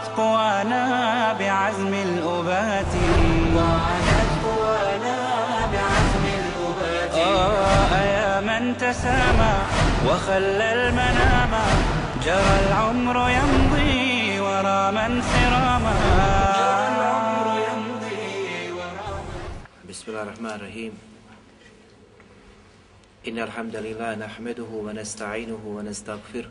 وعادت قوانا بعزم الأبات. وعادت قوانا بعزم الأبات. آه يا من تسامى وخلى المنام. جرى العمر يمضي ورا من سراما. جرى العمر يمضي ورا بسم الله الرحمن الرحيم. إن الحمد لله نحمده ونستعينه ونستغفره.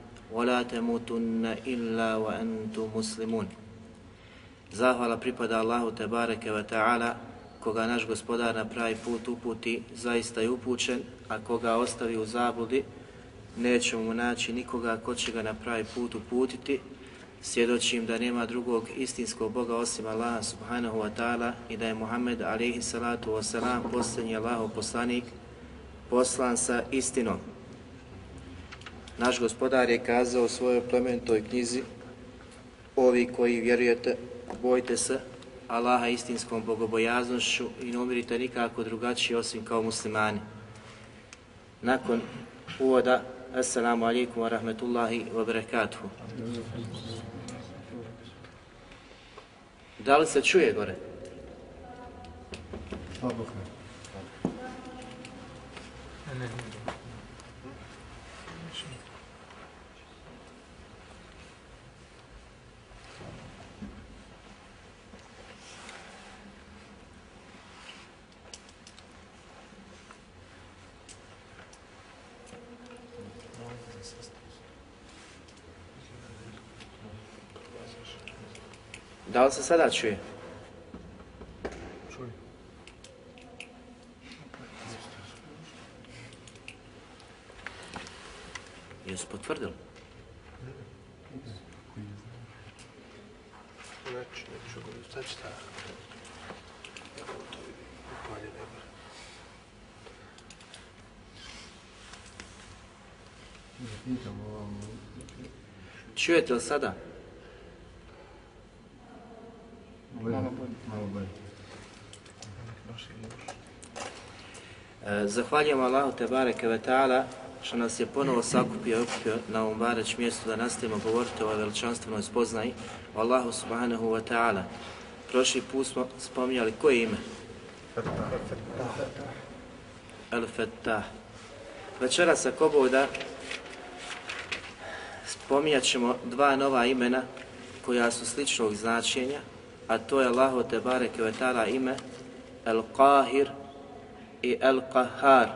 ولا تموتن إلا وأنتم مسلمون Zahvala pripada Allahu te bareke ve ta'ala, koga naš gospodar na pravi put uputi, zaista je upućen, a koga ostavi u zabludi, nećemo mu naći nikoga ko će ga na pravi put uputiti, svjedočim da nema drugog istinskog Boga osim Allaha subhanahu wa ta'ala i da je Muhammed alaihi salatu wa salam posljednji Allahov poslanik, poslan sa istinom. Naš gospodar je kazao u svojoj plemenitoj knjizi Ovi koji vjerujete, bojte se Allaha istinskom bogobojaznošću i ne umirite nikako drugačije osim kao muslimani. Nakon uvoda, Assalamu alaikum wa rahmetullahi wa barakatuhu. Da li se čuje gore? Da li se sada čuje? Jesu potvrdili? Znači, neću govoriti, sad će to upalje nema. Čujete li sada? E, Zahvaljujem Allahu te bareke ve ta'ala što nas je ponovo sakupio i okupio na ovom bareć mjestu da nastavimo govoriti o ovoj veličanstvenoj spoznaji o Allahu subhanahu wa ta'ala. Prošli put smo spominjali koje ime? El Fettah. Večeras ako Boga spominjat ćemo dva nova imena koja su sličnog značenja, a to je Allahu te bareke ve ta'ala ime El Qahir i El Qahar,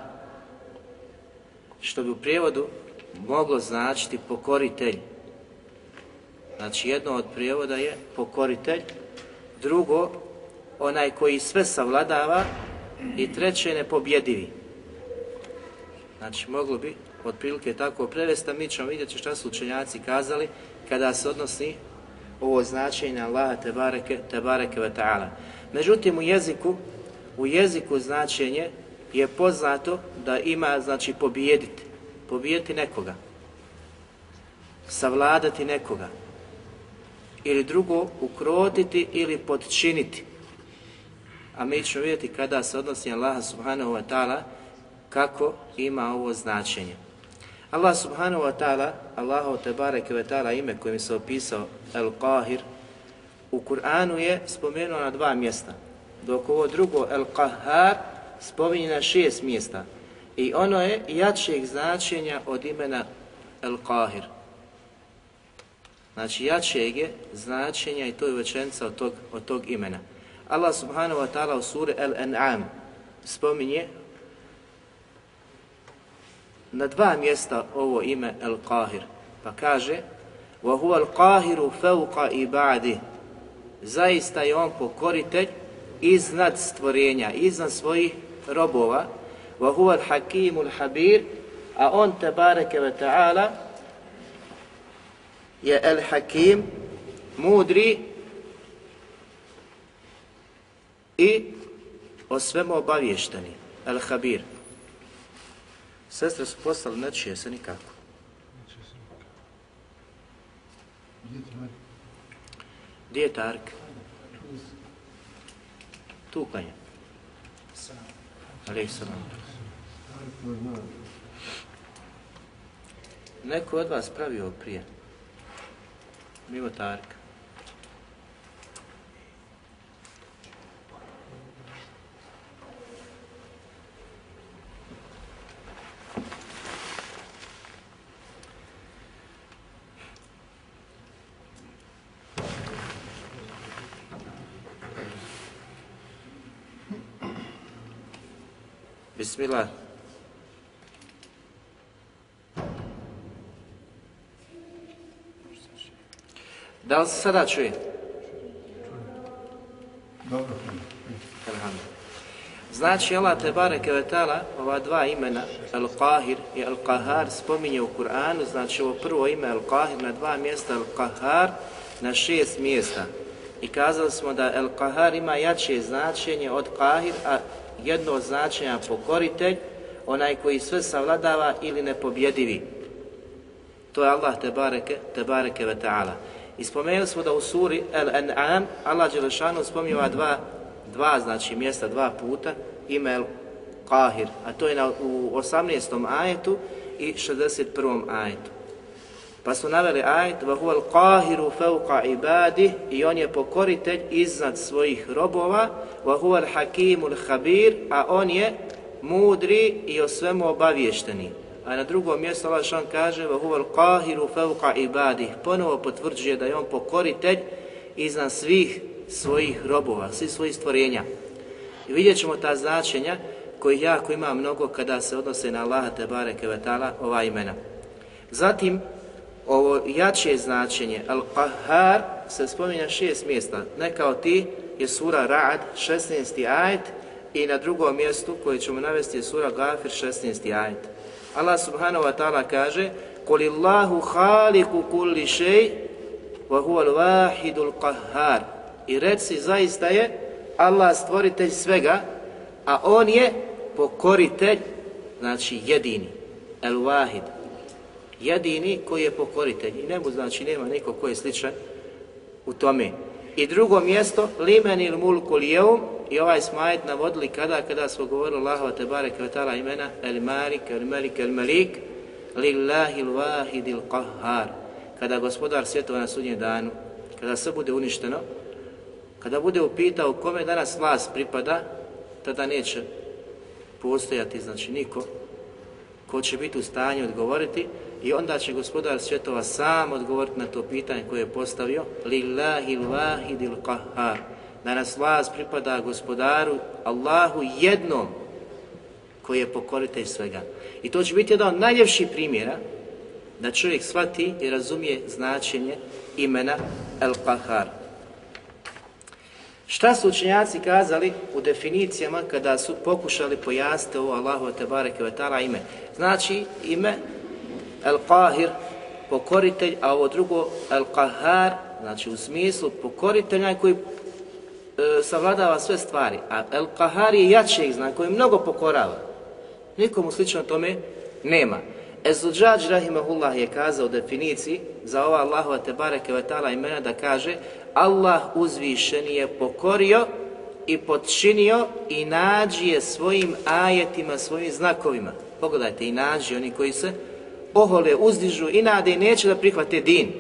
što bi u prijevodu moglo značiti pokoritelj. Znači jedno od prijevoda je pokoritelj, drugo onaj koji sve savladava i treće nepobjedivi. Znači moglo bi otprilike tako prevesti, a mi ćemo vidjeti šta su učenjaci kazali kada se odnosi ovo značenje Allaha te bareke, te bareke ve ta'ala. Međutim u jeziku, u jeziku značenje je poznato da ima znači pobijediti, pobijediti nekoga, savladati nekoga, ili drugo ukrotiti ili podčiniti. A mi ćemo vidjeti kada se odnosi Allaha subhanahu wa ta'ala kako ima ovo značenje. Allah subhanahu wa ta'ala, Allahu te bareke ve ta'ala ime kojim se opisao El Qahir, u Kur'anu je spomenuo na dva mjesta, dok ovo drugo El Qahar spominje na šest mjesta. I ono je jačeg značenja od imena El Qahir. znači jačeg je značenja i to je večenca od tog, od tog imena. Allah subhanahu wa ta'ala u suri Al-An'am spominje na dva mjesta ovo ime Al-Qahir, pa kaže وَهُوَ الْقَاهِرُ فَوْقَ إِبَادِ Zaista je on pokoritelj iznad stvorenja, iznad svojih robova. وَهُوَ الْحَكِيمُ الْحَبِيرُ A on, te bareke ve ta'ala, je El-Hakim, mudri i o svemu obavješteni. El-Habir. Sestre su postali, ne čuje se nikako. Gdje je Tark? Tu klanja. Alijek salam. Neko od vas pravio prije? Mimo Tarka. Bismillah. Da li se sada čuje? Dobro. Znači Allah te bareke ve taala ova dva imena Al-Qahir i Al-Qahar spominje u Kur'anu, znači ovo prvo ime Al-Qahir na dva mjesta, Al-Qahar na šest mjesta. I kazali smo da Al-Qahar ima jače značenje od Qahir, a jedno od značenja pokoritelj, onaj koji sve savladava ili nepobjedivi. To je Allah te bareke, te bareke ve ta'ala. I spomenuli smo da u suri El-An'am Allah Đelešanu spominje dva, dva znači mjesta, dva puta, ime El-Qahir, a to je na, u 18. ajetu i 61. ajetu. Pa su naveli ajet وَهُوَ الْقَاهِرُ فَوْقَ عِبَادِهِ i on je pokoritelj iznad svojih robova وَهُوَ الْحَكِيمُ الْحَبِيرُ a on je mudri i o svemu obavješteni. A na drugom mjestu Allah šan kaže وَهُوَ الْقَاهِرُ فَوْقَ عِبَادِهِ Ponovo potvrđuje da je on pokoritelj iznad svih svojih robova, svih svojih stvorenja. I vidjet ćemo ta značenja koji jako ima mnogo kada se odnose na Allaha te bareke ve taala ova imena. Zatim ovo jače značenje Al-Qahar se spominja šest mjesta. Neka od ti je sura Ra'ad, 16. ajet i na drugom mjestu koje ćemo navesti je sura Gafir, 16. ajet. Allah subhanahu wa ta'ala kaže Kulillahu اللَّهُ kulli كُلِّ wa وَهُوَ الْوَاحِدُ qahhar. I reci zaista je Allah stvoritelj svega, a On je pokoritelj, znači jedini, el-wahid, jedini koji je pokoritelj. I nemu znači nema niko koji je sličan u tome. I drugo mjesto, limen il mulku lijeum, i ovaj smo ajet navodili kada, kada smo govorili Allahova te bareke ve ta'ala imena, el malik, el malik, el malik, lillahi il wahid il qahhar. Kada gospodar svjetova na sudnjem danu, kada sve bude uništeno, kada bude upitao kome danas vlast pripada, tada neće postojati, znači niko, ko će biti u stanju odgovoriti i onda će gospodar svjetova sam odgovoriti na to pitanje koje je postavio Lillahi l-wahidil qahhar Danas vlast pripada gospodaru Allahu jednom koji je pokoritelj svega. I to će biti jedan od najljepših primjera da čovjek shvati i razumije značenje imena El-Qahar. Šta su učenjaci kazali u definicijama kada su pokušali pojasniti ovo Allahu te bareke ve taala ime? Znači ime El Qahir pokoritelj, a ovo drugo El Qahar, znači u smislu pokoritelj koji e, savladava sve stvari, a El Qahar je jačeg znak koji mnogo pokorava. Nikomu slično tome nema. Ezuđađ Rahimahullah je kazao u definiciji za ova Allahova te bareke ve imena da kaže Allah uzvišen je pokorio i podčinio i nađi je svojim ajetima, svojim znakovima. Pogledajte, i nađi oni koji se ohole, uzdižu i i neće da prihvate din.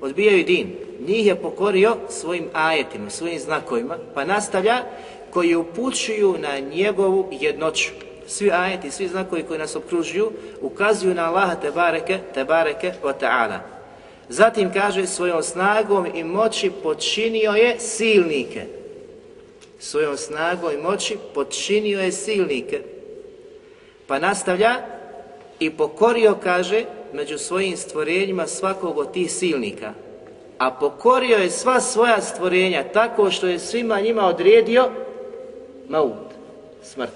Odbijaju din. Njih je pokorio svojim ajetima, svojim znakovima, pa nastavlja koji upućuju na njegovu jednoću. Svi ajeti, svi znakovi koji nas okružuju, ukazuju na Allaha te bareke, te bareke o ta'ala. Zatim kaže svojom snagom i moći počinio je silnike. Svojom snagom i moći počinio je silnike. Pa nastavlja i pokorio, kaže, među svojim stvorenjima svakog od tih silnika. A pokorio je sva svoja stvorenja tako što je svima njima odredio maut, smrt.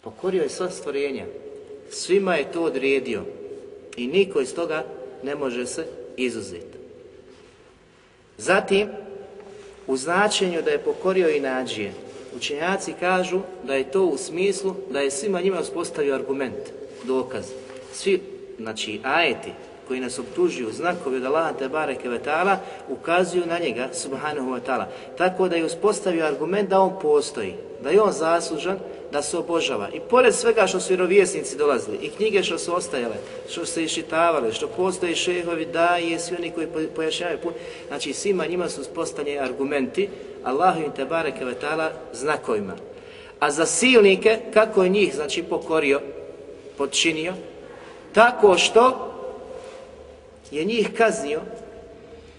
Pokorio je sva stvorenja. Svima je to odredio. I niko iz toga ne može se izuzeti. Zatim, u značenju da je pokorio i nađije, učenjaci kažu da je to u smislu da je svima njima uspostavio argument, dokaz. Svi, znači, ajeti koji nas obtužuju znakovi od Allaha te bareke ve taala ukazuju na njega subhanahu wa taala tako da je uspostavio argument da on postoji da je on zaslužan da se obožava. I pored svega što su vjerovjesnici dolazili, i knjige što su ostajale, što su se iščitavale, što postoje šehovi, da i svi oni koji pojašnjavaju znači svima njima su uspostavljeni argumenti, Allahu im ve ta'ala znakovima. A za silnike, kako je njih, znači, pokorio, podčinio, tako što je njih kaznio,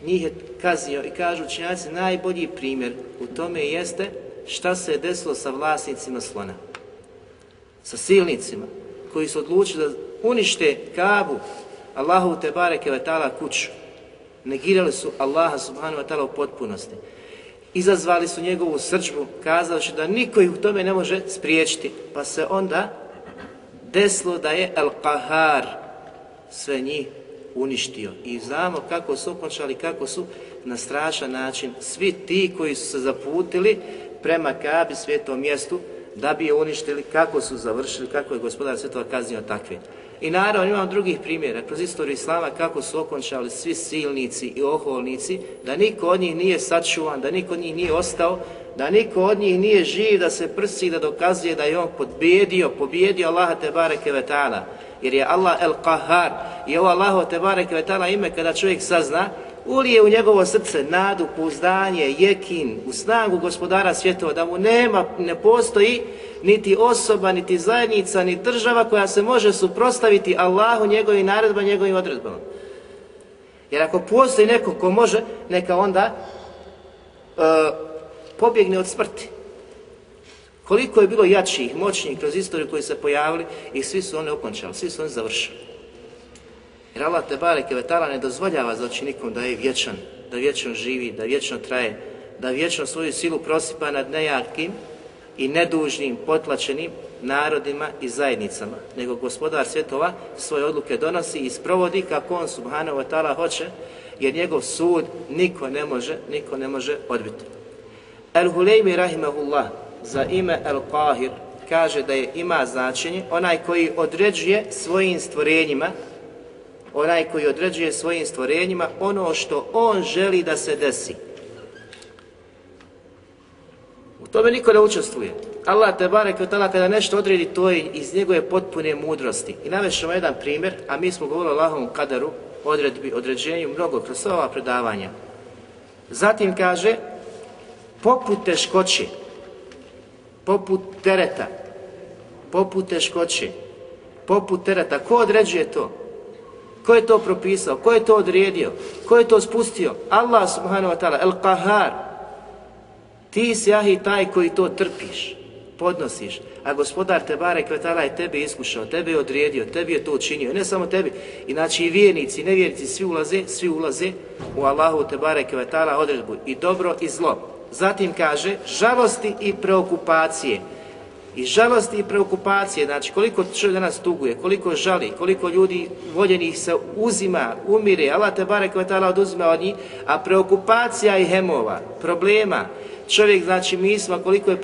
njih je kaznio i kažu učenjaci najbolji primjer u tome jeste šta se je desilo sa vlasnicima slona. Sa silnicima koji su odlučili da unište Kabu, Allahu te bareke ve ta'ala kuću. Negirali su Allaha subhanahu wa ta'ala u potpunosti. Izazvali su njegovu srđbu, kazavši da niko ih u tome ne može spriječiti. Pa se onda desilo da je Al-Qahar sve njih uništio. I znamo kako su okončali, kako su na strašan način svi ti koji su se zaputili prema Kabi, svijetom mjestu, da bi je uništili, kako su završili, kako je gospodar svjetova kaznio takve. I naravno imamo drugih primjera kroz istoriju Islama kako su okončali svi silnici i oholnici, da niko od njih nije sačuvan, da niko od njih nije ostao, da niko od njih nije živ da se prsi da dokazuje da je on podbijedio, pobjedio Allaha te bareke. Jer je Allah el Qahar i ovo Allaho Tebare Kevetala ime kada čovjek sazna, ulije u njegovo srce nadu, pouzdanje, jekin, u snagu gospodara svjetova, da mu nema, ne postoji niti osoba, niti zajednica, ni država koja se može suprostaviti Allahu, njegovim naredbama, njegovim odredbama. Jer ako postoji neko ko može, neka onda uh, pobjegne od smrti. Koliko je bilo jačih, moćnijih kroz istoriju koji se pojavili i svi su oni okončali, svi su oni završili. Jer Allah te bareke vetala ne dozvoljava znači nikom da je vječan, da vječno živi, da vječno traje, da vječno svoju silu prosipa nad nejakim i nedužnim, potlačenim narodima i zajednicama, nego gospodar svjetova svoje odluke donosi i sprovodi kako on subhanahu wa ta'ala hoće, jer njegov sud niko ne može, niko ne može odbiti. El-Huleymi rahimahullah za ime El-Qahir kaže da je ima značenje onaj koji određuje svojim stvorenjima onaj koji određuje svojim stvorenjima ono što on želi da se desi. U tome niko ne učestvuje. Allah te barek od tada kada nešto odredi, to je iz njegove potpune mudrosti. I navešamo jedan primjer, a mi smo govorili o Allahovom kadaru, odredbi, određenju, mnogo kroz ova predavanja. Zatim kaže, poput teškoće, poput tereta, poput teškoće, poput tereta, ko određuje to? Ko je to propisao? Ko je to odredio? Ko je to spustio? Allah subhanahu wa ta'ala, el-Qahar. Ti si ahi taj koji to trpiš, podnosiš. A gospodar te bare kvetala je tebe iskušao, tebe je odredio, tebi je to učinio. Ne samo tebi. Inači i vjernici, i nevjernici, svi ulaze, svi ulaze u Allahu te bare kvetala odredbu. I dobro i zlo. Zatim kaže, žalosti i preokupacije i žalosti i preokupacije, znači koliko čovjek danas tuguje, koliko žali, koliko ljudi voljenih se uzima, umire, Allah te bare kvetala oduzima od njih, a preokupacija i hemova, problema, čovjek znači misma koliko je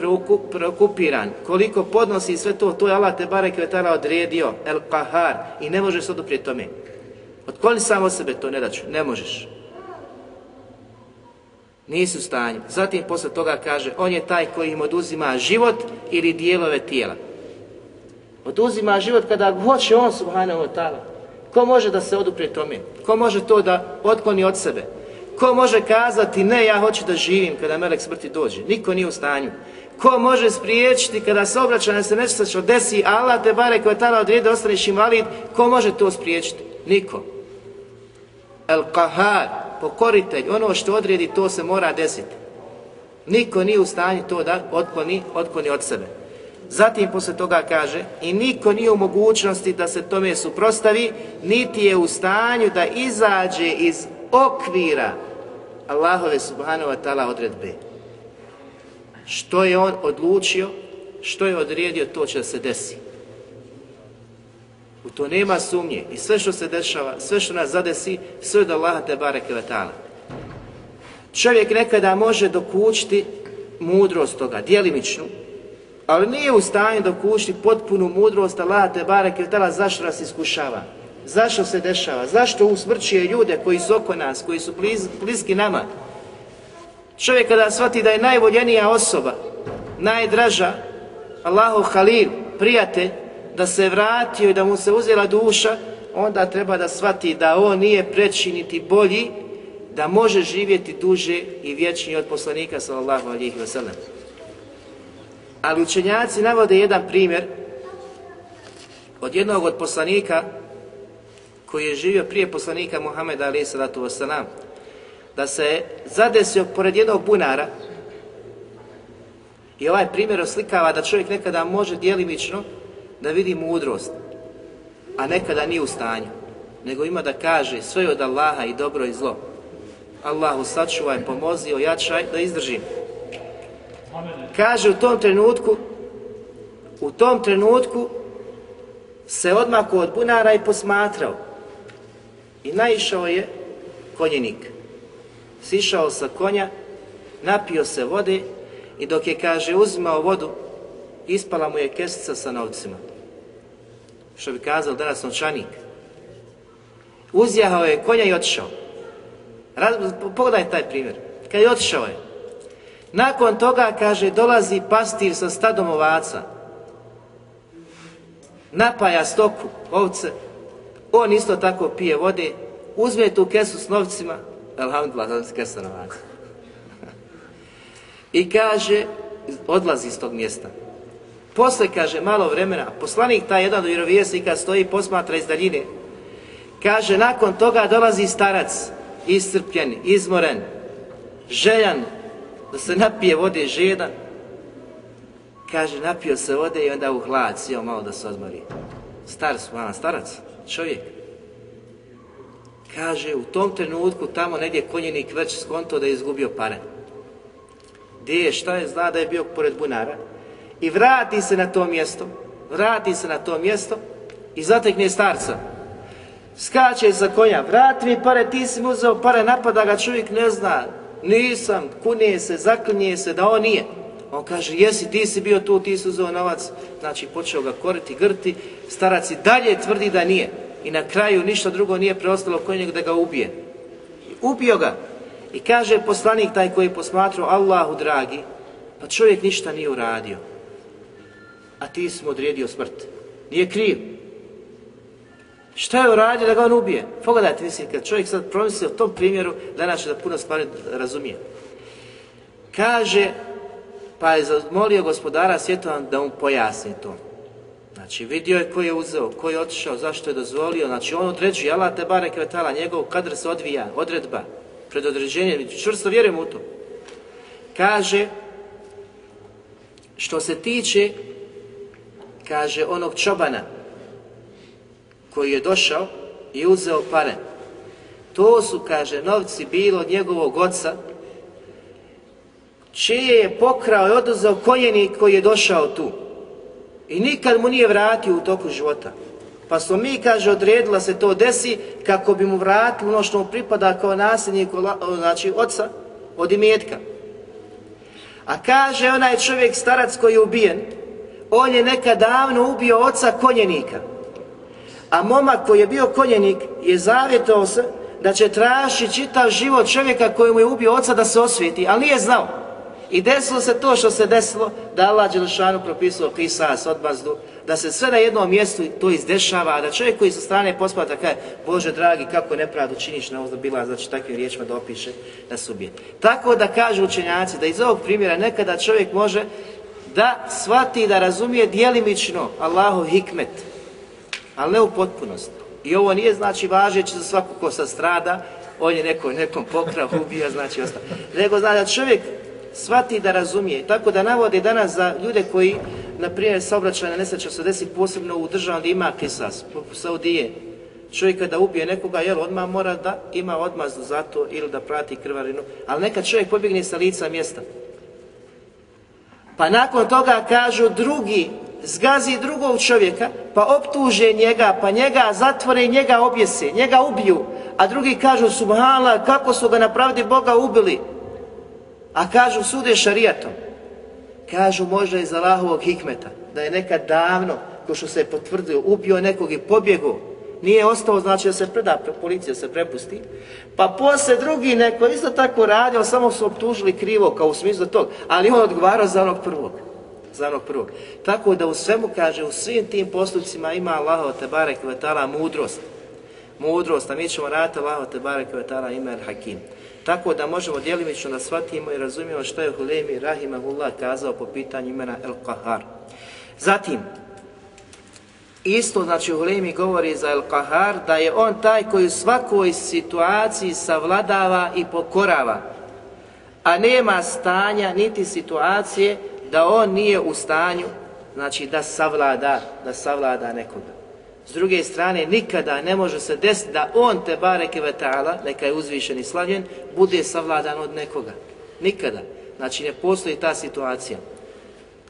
preokupiran, koliko podnosi sve to, to je Allah te bare kvetala odredio, el kahar, i ne može se oduprijeti tome. Otkloni samo sebe to, ne daću, ne možeš. Nisu u stanju. Zatim posle toga kaže, on je taj koji im oduzima život ili dijelove tijela. Oduzima život kada hoće on, subhanahu wa ta'ala. Ko može da se oduprije tome? Ko može to da otkloni od sebe? Ko može kazati, ne, ja hoću da živim kada melek smrti dođe? Niko nije u stanju. Ko može spriječiti kada se obraća na se nešto što desi, Allah te bare koja tala odrijede, ostaneš invalid, ko može to spriječiti? Niko. El Kahar, pokoritelj, ono što odredi, to se mora desiti. Niko nije u stanju to da otkloni, otkloni od sebe. Zatim posle toga kaže i niko nije u mogućnosti da se tome suprostavi, niti je u stanju da izađe iz okvira Allahove subhanahu wa ta'ala odredbe. Što je on odlučio, što je odredio, to će da se desi. U to nema sumnje i sve što se dešava, sve što nas zadesi, sve od Allaha te bareke ve. Čovjek nekada može dokućiti mudrost toga, dijelimičnu, ali nije u stanju dokućiti potpunu mudrost Allaha te bareke ve zašto nas iskušava. Zašto se dešava? Zašto usmrćuje ljude koji su oko nas, koji su bliz, bliski nama? Čovjek kada shvati da je najvoljenija osoba, najdraža, Allahu Halil, prijatelj, da se vratio i da mu se uzela duša, onda treba da shvati da on nije preći niti bolji, da može živjeti duže i vječnije od poslanika sallallahu alihi wasallam. Ali učenjaci navode jedan primjer od jednog od poslanika koji je živio prije poslanika Muhameda alaih sallatu wasallam, da se zadesio pored jednog bunara i ovaj primjer oslikava da čovjek nekada može dijelimično da vidi mudrost, a nekada nije u stanju, nego ima da kaže sve od Allaha i dobro i zlo. Allahu sačuvaj, pomozi, ojačaj, da izdržim. Kaže u tom trenutku, u tom trenutku se odmako od bunara i posmatrao. I naišao je konjenik. Sišao sa konja, napio se vode i dok je, kaže, uzimao vodu, ispala mu je kesica sa novcima. Što bi kazao danas novčanik. Uzjahao je konja i otišao. Raz, pogledaj taj primjer. Kad je otišao je. Nakon toga, kaže, dolazi pastir sa stadom ovaca. Napaja stoku, ovce. On isto tako pije vode. Uzme tu kesu s novcima. Alhamdulillah, sam se kesa novaca. I kaže, odlazi iz tog mjesta. Posle, kaže, malo vremena, poslanik taj jedan od vjerovijesnika stoji posmatra iz daljine. Kaže, nakon toga dolazi starac, iscrpljen, izmoren, željan, da se napije vode žedan. Kaže, napio se vode i onda u hlad, sjeo malo da se odmori. Star su, malo, starac, čovjek. Kaže, u tom trenutku tamo negdje konjenik već skonto da je izgubio pare. Gdje je, šta je, zna da je bio pored bunara i vrati se na to mjesto, vrati se na to mjesto i zatekne starca. Skače za konja, vrati mi pare, ti si mu uzeo pare, napada ga čovjek, ne zna, nisam, kunije se, zaklinje se da on nije. On kaže, jesi, ti si bio tu, ti si uzeo novac, znači počeo ga koriti, grti, starac i dalje tvrdi da nije. I na kraju ništa drugo nije preostalo konjeg da ga ubije. I ubio ga. I kaže poslanik taj koji je posmatrao Allahu dragi, pa čovjek ništa nije uradio a ti smo odredio smrt. Nije kriv. Šta je uradio da ga on ubije? Pogledajte, mislim, kad čovjek sad promisli o tom primjeru, danas će da puno stvari razumije. Kaže, pa je zamolio gospodara svjetovan da mu pojasni to. Znači, vidio je ko je uzeo, ko je otišao, zašto je dozvolio. Znači, on određuje, Allah te bare kvetala, njegov kadr se odvija, odredba, predodređenje, čvrsto vjerujem u to. Kaže, što se tiče kaže onog čobana koji je došao i uzeo pare. To su, kaže, novci bilo od njegovog oca, čije je pokrao i oduzeo konjenik koji je došao tu. I nikad mu nije vratio u toku života. Pa smo mi, kaže, odredila se to desi kako bi mu vratili ono što mu pripada kao nasljednik, znači oca, od imetka. A kaže onaj čovjek, starac koji je ubijen, on je nekad davno ubio oca konjenika. A momak koji je bio konjenik je zavjetao se da će tražiti čitav život čovjeka koji mu je ubio oca da se osvijeti, ali nije znao. I desilo se to što se desilo, da Allah Đelšanu propisao kisas, odmazdu, da se sve na jednom mjestu to izdešava, a da čovjek koji sa strane pospata kaže, Bože dragi, kako nepravdu činiš na ovdje bila, znači takvim riječima da opiše, da se ubije. Tako da kažu učenjaci, da iz ovog primjera nekada čovjek može da shvati da razumije dijelimično Allahov hikmet, ali ne u potpunosti. I ovo nije znači važeći za svaku ko sa strada, on je neko, nekom pokrao, ubija, znači ostao. Nego zna da čovjek shvati da razumije. Tako da navode danas za ljude koji, na primjer, saobraćajna nesreća se desi posebno u državu gdje ima kisas, poput Saudije. Čovjek kada ubije nekoga, jel, odmah mora da ima odmazdu za to ili da prati krvarinu. Ali neka čovjek pobjegne sa lica mjesta. Pa nakon toga kažu drugi, zgazi drugog čovjeka, pa optuže njega, pa njega zatvore i njega objese, njega ubiju. A drugi kažu, subhanallah, kako su ga na pravdi Boga ubili? A kažu, sude šarijatom. Kažu, možda iz Allahovog hikmeta, da je nekad davno, ko što se je potvrdio, ubio nekog i pobjegao, nije ostao, znači da se preda, policija se prepusti, pa posle drugi neko isto tako radio, samo su optužili krivo, kao u smislu tog, ali on odgovarao za onog prvog. Za onog prvog. Tako da u svemu kaže, u svim tim postupcima ima Allaho te barek vetala mudrost. Mudrost, a mi ćemo raditi Allaho te barek vetala ime hakim. Tako da možemo djelimično da shvatimo i razumijemo što je Hulemi Rahimahullah kazao po pitanju imena El Qahar. Zatim, Isto, znači, Hulemi govori za El Kahar da je on taj koji u svakoj situaciji savladava i pokorava, a nema stanja niti situacije da on nije u stanju, znači, da savlada, da savlada nekoga. S druge strane, nikada ne može se desiti da on te bareke ve ta'ala, neka je uzvišen i slavljen, bude savladan od nekoga. Nikada. Znači, ne postoji ta situacija.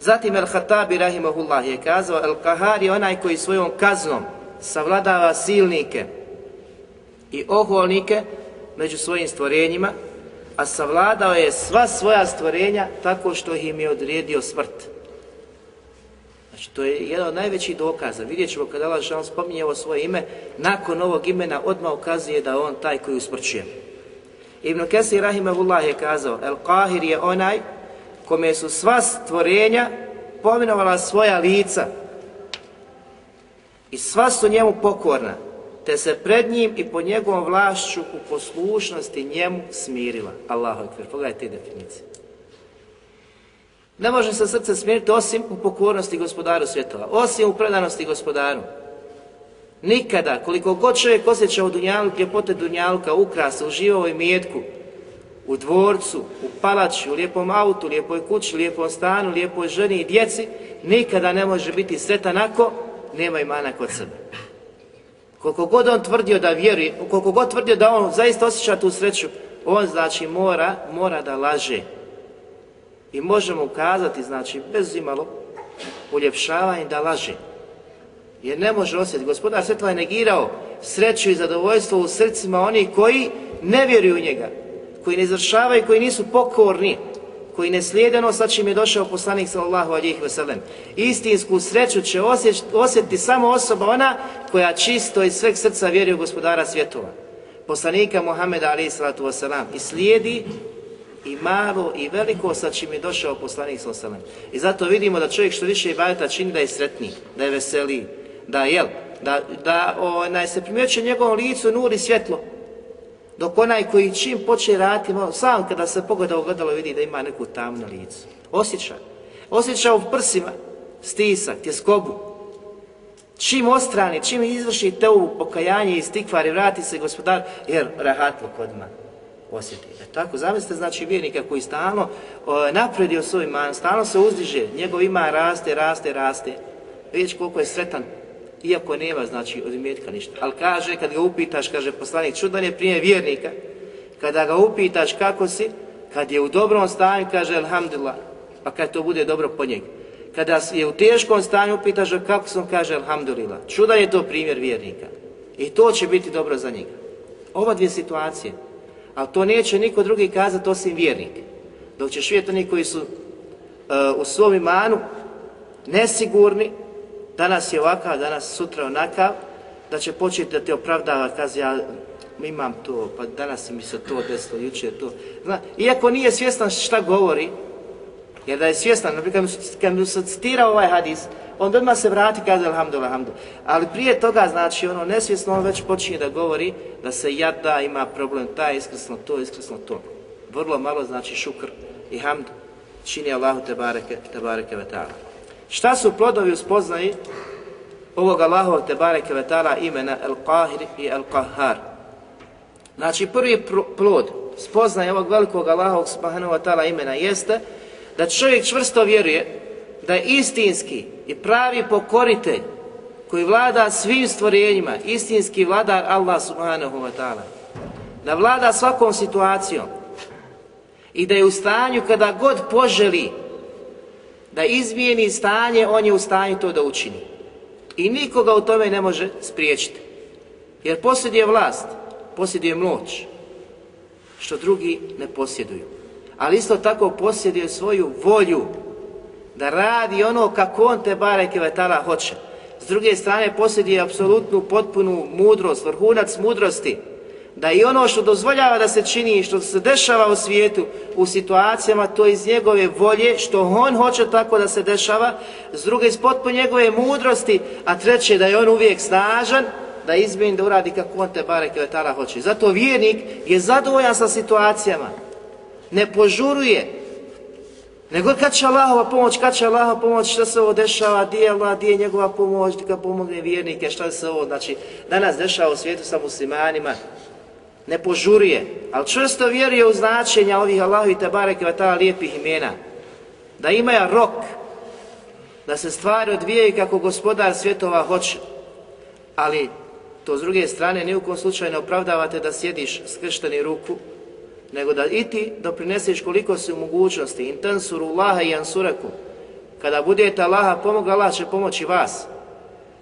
Zatim Al-Hatabi Rahimahullah je kazao, Al-Kahar je onaj koji svojom kaznom savladava silnike i oholnike među svojim stvorenjima, a savladao je sva svoja stvorenja tako što im je odredio smrt. Znači, to je jedan od najvećih dokaza. Vidjet ćemo kada Allah Žešan spominje ovo svoje ime, nakon ovog imena odmah ukazuje da on taj koji usmrćuje. Ibn Kesir Rahimahullah je kazao, El Qahir je onaj kome su sva stvorenja pominovala svoja lica i sva su njemu pokorna, te se pred njim i po njegovom vlašću u poslušnosti njemu smirila. Allahu ekber, pogledajte te definicije. Ne može se srce smiriti osim u pokornosti gospodaru svjetova, osim u predanosti gospodaru. Nikada, koliko god čovjek osjeća u dunjalu, ljepote dunjalka, ukrasa, uživao i mijetku, u dvorcu, u palači, u lijepom autu, u lijepoj kući, u lijepom stanu, u lijepoj ženi i djeci, nikada ne može biti sretan ako nema imana kod sebe. Koliko god on tvrdio da vjeruje, koliko god tvrdio da on zaista osjeća tu sreću, on znači mora, mora da laže. I možemo ukazati, znači, bez imalo uljepšavanje da laže. Jer ne može osjetiti. Gospodar Svetla je negirao sreću i zadovoljstvo u srcima onih koji ne vjeruju u njega koji ne izvršavaju, koji nisu pokorni, koji ne slijede ono sa čim je došao poslanik sallallahu alihi wasallam. Istinsku sreću će osjetiti samo osoba ona koja čisto iz sveg srca vjeruje u gospodara svjetova. Poslanika Muhammeda alihi sallatu wasallam i slijedi i malo i veliko sa čim je došao poslanik sallallahu alihi wasallam. I zato vidimo da čovjek što više ibadeta čini da je sretniji, da je veseliji, da je, da, da onaj, se primjeće njegovom licu nuri svjetlo, Dok onaj koji čim počne raditi, sam kada se pogleda u gledalo vidi da ima neku tamnu licu. Osjeća. Osjeća u prsima stisak, tjeskobu. Čim ostrani, čim izvrši te u pokajanje i stikvari, vrati se gospodar, jer rahatlo kod ima osjeti. E tako, zamislite, znači, vjernika koji stalno o, napredio svoj man, stalno se uzdiže, njegov ima raste, raste, raste. Vidjeti koliko je sretan iako nema, znači, od imetka ništa. Ali kaže, kad ga upitaš, kaže poslanik, čudan je primjer vjernika, kada ga upitaš kako si, kad je u dobrom stanju, kaže, alhamdulillah, pa kad to bude dobro po njeg. Kada je u teškom stanju, upitaš ga kako sam, kaže, alhamdulillah. Čudan je to primjer vjernika. I to će biti dobro za njega. Ova dvije situacije, ali to neće niko drugi kazati osim vjernik. Dok ćeš vidjeti oni koji su uh, u svom imanu nesigurni, danas je ovakav, danas sutra onakav, da će početi da te opravdava, kazi ja imam to, pa danas mi se to desilo, jučer to. Zna, iako nije svjestan šta govori, jer da je svjestan, naprijed, kad mu se citira ovaj hadis, on odmah se vrati kaže alhamdulillah, alhamdulillah. Ali prije toga, znači, ono nesvjesno, on već počinje da govori da se ja da ima problem, taj iskresno to, iskresno to. Vrlo malo, znači, šukr i hamd čini Allahu te bareke, te bareke vetala. Šta su plodovi uspoznaji ovog Allahov te bareke ve taala imena El Qahir i El Qahhar? Znači prvi plod spoznaje ovog velikog Allahovog subhanahu wa ta'ala imena jeste da čovjek čvrsto vjeruje da je istinski i pravi pokoritelj koji vlada svim stvorenjima, istinski vladar Allah subhanahu wa ta'ala. Da vlada svakom situacijom i da je u stanju kada god poželi da izmijeni stanje, on je u stanju to da učini. I nikoga u tome ne može spriječiti. Jer posjeduje vlast, posjeduje moć, što drugi ne posjeduju. Ali isto tako posjeduje svoju volju da radi ono kako on te bareke vetala hoće. S druge strane posjeduje apsolutnu, potpunu mudrost, vrhunac mudrosti, da i ono što dozvoljava da se čini što se dešava u svijetu u situacijama, to iz njegove volje, što on hoće tako da se dešava, s druge iz potpuno njegove mudrosti, a treće da je on uvijek snažan, da izmijeni da uradi kako on te bareke vetara hoće. Zato vjernik je zadovoljan sa situacijama, ne požuruje, nego kad će Allahova pomoć, kad će Allahova pomoć, šta se ovo dešava, di je Allah, di je njegova pomoć, da pomogne vjernike, šta se ovo, znači, danas dešava u svijetu sa muslimanima, ne požurije, ali čvrsto vjeruje u značenja ovih Allahovi te bareke lijepih imena, da imaju rok, da se stvari odvijaju kako gospodar svjetova hoće, ali to s druge strane nijukom slučaju ne opravdavate da sjediš skršteni ruku, nego da i ti doprineseš koliko si u mogućnosti, intensuru Allaha i ansuraku. Kada budete Allaha pomogla, Allah će pomoći vas.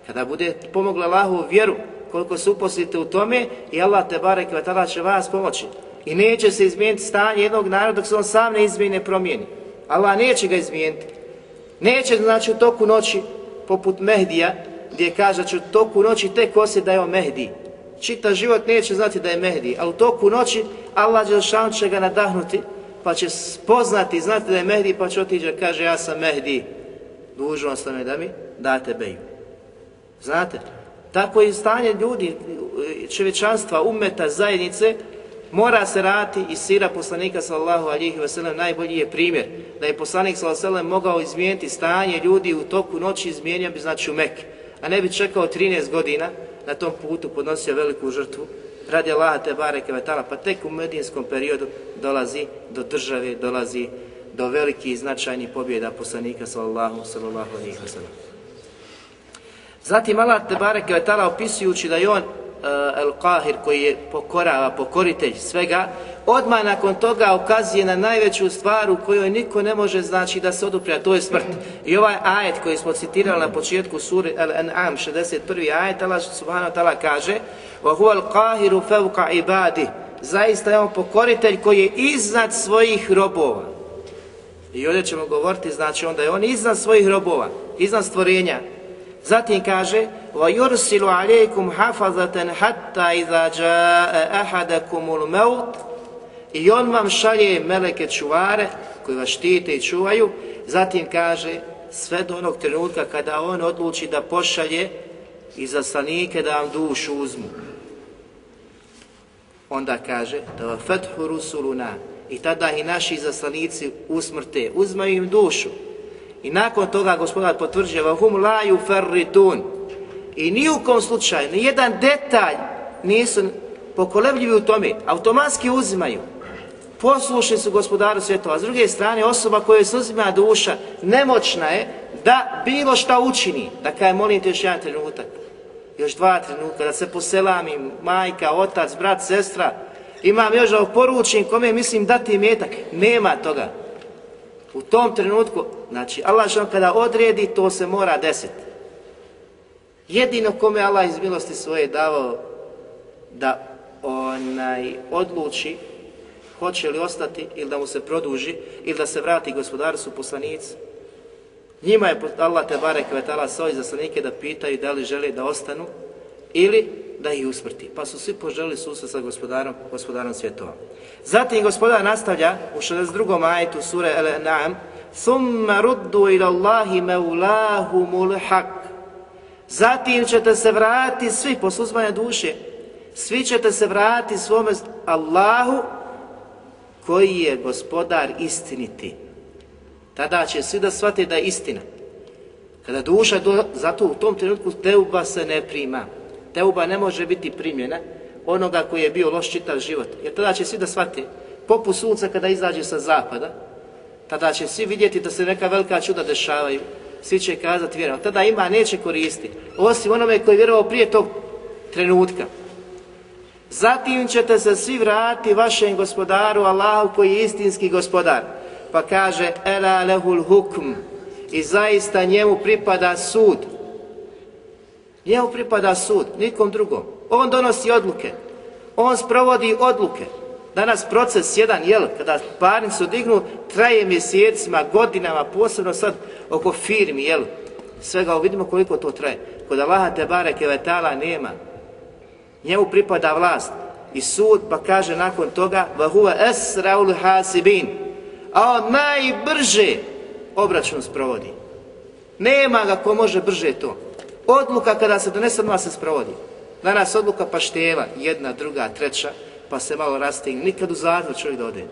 Kada bude pomogla Allahu vjeru, koliko se uposlite u tome, i Allah te barek vatala će vas pomoći. I neće se izmijeniti stanje jednog naroda dok se on sam ne izmijeni, ne promijeni. Allah neće ga izmijeniti. Neće, znači, u toku noći, poput Mehdija, gdje kaže da će u toku noći tek osjeti da je on Mehdi čita život neće znati da je Mehdi, ali u toku noći Allah Đelšan će ga nadahnuti, pa će spoznati, znati da je Mehdi, pa će otići kaže ja sam Mehdi, dužnost nam je da mi date beju. Znate, tako je stanje ljudi, e, čovječanstva, umeta, zajednice, mora se rati i sira poslanika sallallahu alihi wasallam najbolji je primjer da je poslanik sallallahu alihi wasallam mogao izmijeniti stanje ljudi u toku noći izmijenio bi znači u Mekke a ne bi čekao 13 godina na tom putu podnosio veliku žrtvu. Radi Allaha te bareke vetala, pa tek u medijinskom periodu dolazi do države, dolazi do velikih značajnih pobjeda poslanika sallallahu sallallahu alihi wa. Zatim Allah te bareke vetala opisujući da je on uh, El Qahir koji je pokorava, pokoritelj svega, odmah nakon toga ukazuje na najveću stvar u kojoj niko ne može znači da se odupre, a to je smrt. I ovaj ajet koji smo citirali na početku suri Al-An'am, 61. ajet, Allah subhanahu wa ta'ala kaže وَهُوَ الْقَاهِرُ فَوْقَ عِبَادِ Zaista je on pokoritelj koji je iznad svojih robova. I ovdje ćemo govoriti, znači onda je on iznad svojih robova, iznad stvorenja, Zatim kaže وَيُرْسِلُ عَلَيْكُمْ حَفَظَةً حَتَّى إِذَا جَاءَ أَحَدَكُمُ الْمَوْتِ I on vam šalje meleke čuvare koji vas štite i čuvaju. Zatim kaže sve do onog trenutka kada on odluči da pošalje i zaslanike da vam dušu uzmu. Onda kaže da fethu rusuluna i tada i naši zaslanici usmrte, uzmaju im dušu. I nakon toga gospodar potvrđuje vahum la yufarritun. I ni u kom slučaju, ni jedan detalj nisu pokolebljivi u tome, automatski uzimaju. Poslušni su gospodaru svjetova. S druge strane, osoba koja se uzima duša, nemoćna je da bilo šta učini. Da kaj molim te još jedan trenutak, još dva trenutka, da se poselami majka, otac, brat, sestra, imam još da poručim kome mislim dati metak. Nema toga. U tom trenutku, znači Allah što kada odredi, to se mora desiti. Jedino kome Allah iz milosti svoje davao da onaj odluči hoće li ostati ili da mu se produži ili da se vrati gospodar su poslanici. Njima je Allah te barek vetala svoj zaslanike da pitaju da li žele da ostanu ili da ih usmrti. Pa su svi poželi susret sa gospodarom, gospodarom svjetova. Zatim gospodar nastavlja u 62. ajetu sure Al-An'am Thumma ruddu ila Allahi maulahumul haq Zatim ćete se vratiti svi posle uzmanja duše svi ćete se vratiti svome Allahu koji je gospodar istiniti. Tada će svi da shvate da je istina. Kada duša, do, zato u tom trenutku teuba se ne prima. Teuba ne može biti primljena onoga koji je bio loš čitav život. Jer tada će svi da shvate, poput sunca kada izađe sa zapada, tada će svi vidjeti da se neka velika čuda dešavaju, svi će kazati vjerovati. Tada ima neće koristiti, osim onome koji je vjerovao prije tog trenutka. Zatim ćete se svi vratiti vašem gospodaru Allahu koji je istinski gospodar. Pa kaže, Ela lehul hukm, i zaista njemu pripada sud. Njemu pripada sud, nikom drugom. On donosi odluke. On sprovodi odluke. Danas proces jedan, jel, kada parnicu dignu, traje mjesecima, godinama, posebno sad oko firmi, jel, svega vidimo koliko to traje. Kod Allaha te bareke vetala nema. Njemu pripada vlast i sud, pa kaže nakon toga, vahuva esraul hasibin, a on najbrže obračun sprovodi. Nema ga ko može brže to. Odluka kada se donese, odmah se sprovodi. Danas odluka pašteva, jedna, druga, treća, pa se malo rastegne, Nikad u zatvor čovjek dode.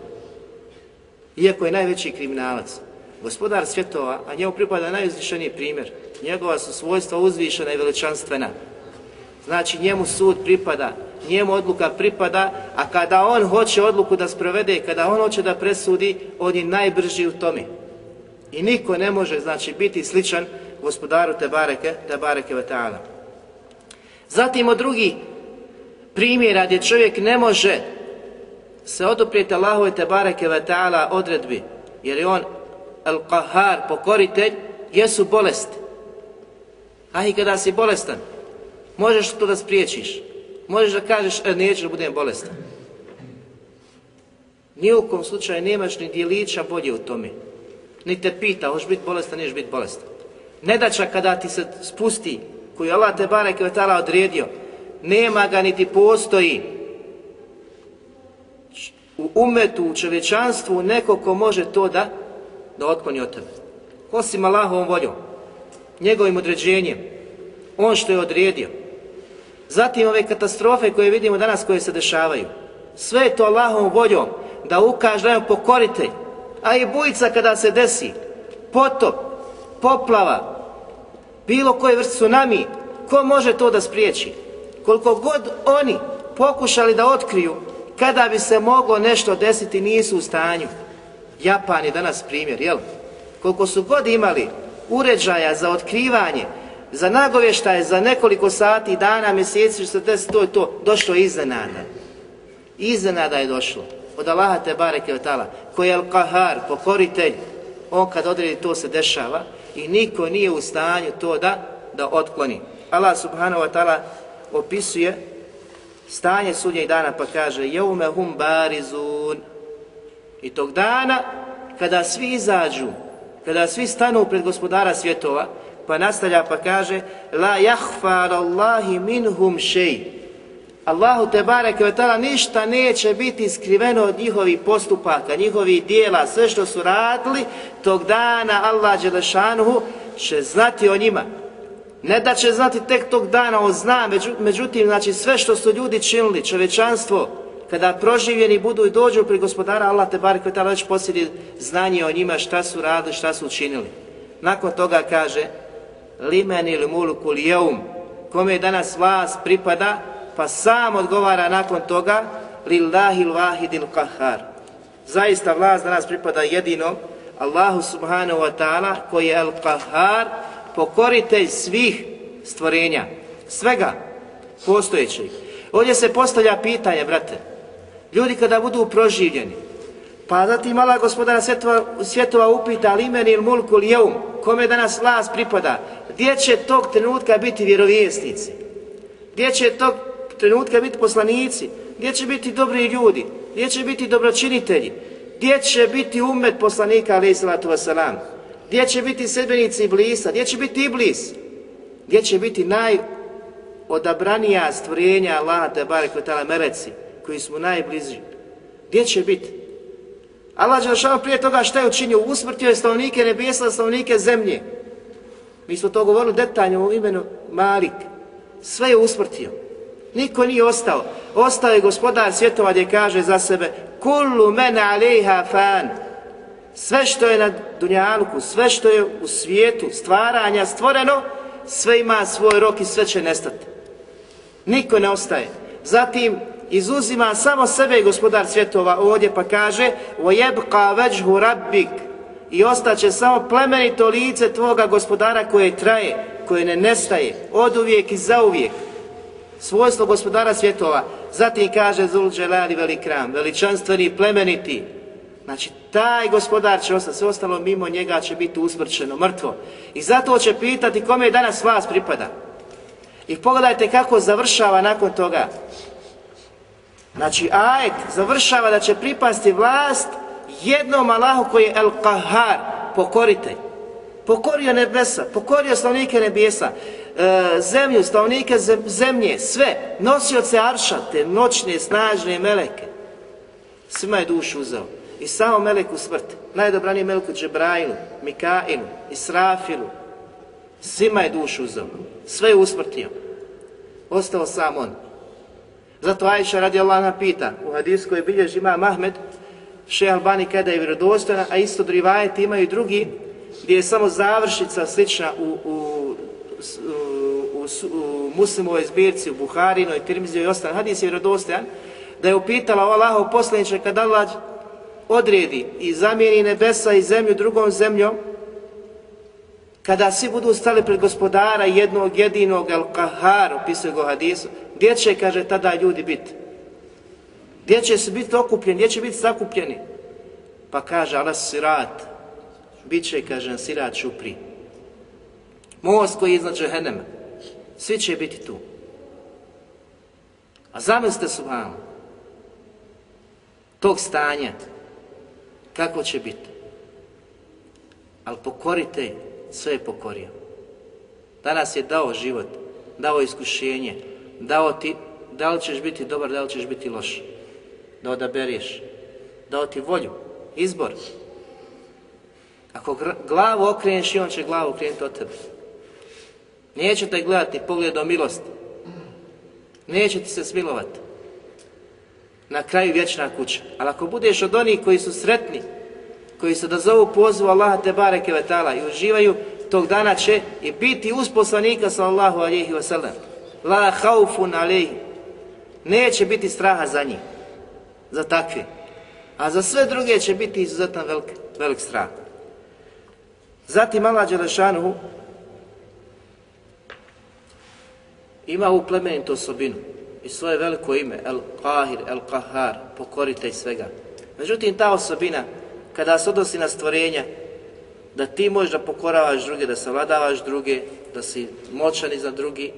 Iako je najveći kriminalac. Gospodar svjetova, a njemu pripada najuzvišeniji primjer. Njegova su svojstva uzvišena i veličanstvena. Znači njemu sud pripada, njemu odluka pripada, a kada on hoće odluku da sprovede, kada on hoće da presudi, on je najbrži u tome. I niko ne može, znači, biti sličan gospodaru Tebareke, Tebareke Vata'ala. Zatim od drugi primjera gdje čovjek ne može se oduprijeti Allahove Tebareke ve ta'ala odredbi, jer je on al-qahar, pokoritelj, jesu bolesti. A i kada si bolestan, možeš to da spriječiš. Možeš da kažeš, e, neću da budem bolestan. Nijukom slučaju nemaš ni dijelića bolje u tome ni te pita, hoš biti bolestan, neš biti bolestan. Nedača kada ti se spusti, koju Allah te barek je odredio, nema ga niti postoji u umetu, u čovječanstvu, neko ko može to da, da otkloni od tebe. Osim Allahovom voljom, njegovim određenjem, on što je odredio. Zatim ove katastrofe koje vidimo danas koje se dešavaju, sve je to Allahovom voljom da ukaže da je pokoritelj, a i bujica kada se desi, potop, poplava, bilo koje vrste tsunami, ko može to da spriječi? Koliko god oni pokušali da otkriju kada bi se moglo nešto desiti, nisu u stanju. Japan je danas primjer, jel? Koliko su god imali uređaja za otkrivanje, za nagovještaje, za nekoliko sati, dana, mjeseci, što se desi, to je to, došlo iznenada. Iznenada je došlo od Allaha te bareke od tala, koji je al-kahar, pokoritelj, on kad odredi to se dešava i niko nije u stanju to da da otkloni. Allah subhanahu wa ta'ala opisuje stanje sudnjeg dana pa kaže jeume hum barizun. I tog dana kada svi izađu kada svi stanu pred gospodara svjetova pa nastavlja pa kaže la jahfar Allahi minhum šej Allahu te bareke ve taala ništa neće biti skriveno od njihovih postupaka, njihovih dijela, sve što su radili, tog dana Allah Đelešanuhu će znati o njima. Ne da će znati tek tog dana, on zna, međutim, znači sve što su ljudi činili, čovečanstvo, kada proživljeni budu i dođu pri gospodara Allah te bareke ve već posjedi znanje o njima, šta su radili, šta su učinili. Nakon toga kaže: "Limen il mulku al kome danas vlast pripada, pa sam odgovara nakon toga lillahi l-wahidil qahar. Zaista vlast danas pripada jedino Allahu subhanahu wa ta'ala koji je al-qahar, pokoritelj svih stvorenja, svega postojećeg. Ovdje se postavlja pitanje, brate, ljudi kada budu proživljeni, pa zatim mala gospodara svjetova, svjetova upita ali meni il mulku li jeum, kome danas vlast pripada, gdje će tog trenutka biti vjerovjesnici? Gdje će tog trenutka biti poslanici, gdje će biti dobri ljudi, gdje će biti dobročinitelji, gdje će biti umet poslanika, alaih salatu wasalam, gdje će biti sedbenici iblisa, gdje će biti iblis, gdje će biti najodabranija stvorenja Allaha te barek tala meleci, koji smo najbliži. Gdje će biti? Allah je našao prije toga šta je učinio, usmrtio je stanovnike nebesa, stanovnike zemlje. Mi smo to govorili detaljno u imenu Malik. Sve je usmrtio. Niko nije ostao. Ostao je gospodar svjetova gdje kaže za sebe Kullu men alejha fan Sve što je na dunjalku, sve što je u svijetu stvaranja stvoreno, sve ima svoj rok i sve će nestati. Niko ne ostaje. Zatim izuzima samo sebe gospodar svjetova ovdje pa kaže وَيَبْقَا وَجْهُ رَبِّكَ i ostaće samo plemenito lice tvoga gospodara koje traje, koje ne nestaje, od uvijek i za uvijek. Svojstvo gospodara svjetova. Zatim kaže Zul Dželali velikram, veličanstveni i plemeniti. Znači, taj gospodar će ostati, sve ostalo mimo njega će biti usmrčeno, mrtvo. I zato će pitati kome je danas vas pripada. I pogledajte kako završava nakon toga. Znači, ajet završava da će pripasti vlast jednom Allahu koji je El Kahar, pokoritelj. Pokorio nebesa, pokorio slavnike nebesa, e, zemlju, slavnike zemlje, sve, nosioce arša, te noćne, snažne meleke. Svima je dušu uzeo. I samo meleku smrt, najdobraniji meleku Džebrailu, Mikainu, Israfilu, svima je dušu uzeo. Sve je usmrtio. Ostao sam on. Zato Ajša radi Allah pita, u hadijskoj bilježi ima Mahmed, Še Albani kada je vjerodostojna, a isto drivajeti imaju drugi, gdje je samo završica slična u, u, u, u, u muslimovoj zbirci, u Buharinoj, Tirmizijoj i ostalim. Hadis je vjerodostojan, da je upitala o Allahov poslaniče kad Allah odredi i zamijeni nebesa i zemlju drugom zemljom, kada svi budu stali pred gospodara jednog jedinog Al-Kahar, opisuje go hadisu, gdje će, kaže, tada ljudi biti? Gdje će se biti okupljeni, gdje će biti sakupljeni? Pa kaže, alas sirat, bit će, kaže, sirat šupri. Most koji je iznad Džehennema. Svi će biti tu. A zamislite su vam tog stanja, kako će biti. Ali pokorite, sve je pokorio. Danas je dao život, dao iskušenje, dao ti, da li ćeš biti dobar, da li ćeš biti loš da odabereš, dao ti volju, izbor. Ako glavu okreneš i on će glavu okrenuti od tebe. Neće te gledati pogledom milosti. Neće ti se smilovati. Na kraju vječna kuća. Ali ako budeš od onih koji su sretni, koji se da zovu pozivu Allaha te bareke vetala i uživaju, tog dana će i biti usposlanika alejhi ve sellem. La haufun alejhi. Neće biti straha za njih za takve. A za sve druge će biti izuzetan velik, velik strah. Zatim Allah Đelešanu ima u plemenitu osobinu i svoje veliko ime, El Qahir, El Qahar, pokoritelj svega. Međutim, ta osobina, kada se odnosi na stvorenja, da ti možeš da pokoravaš druge, da savladavaš druge, da si moćan iza drugi,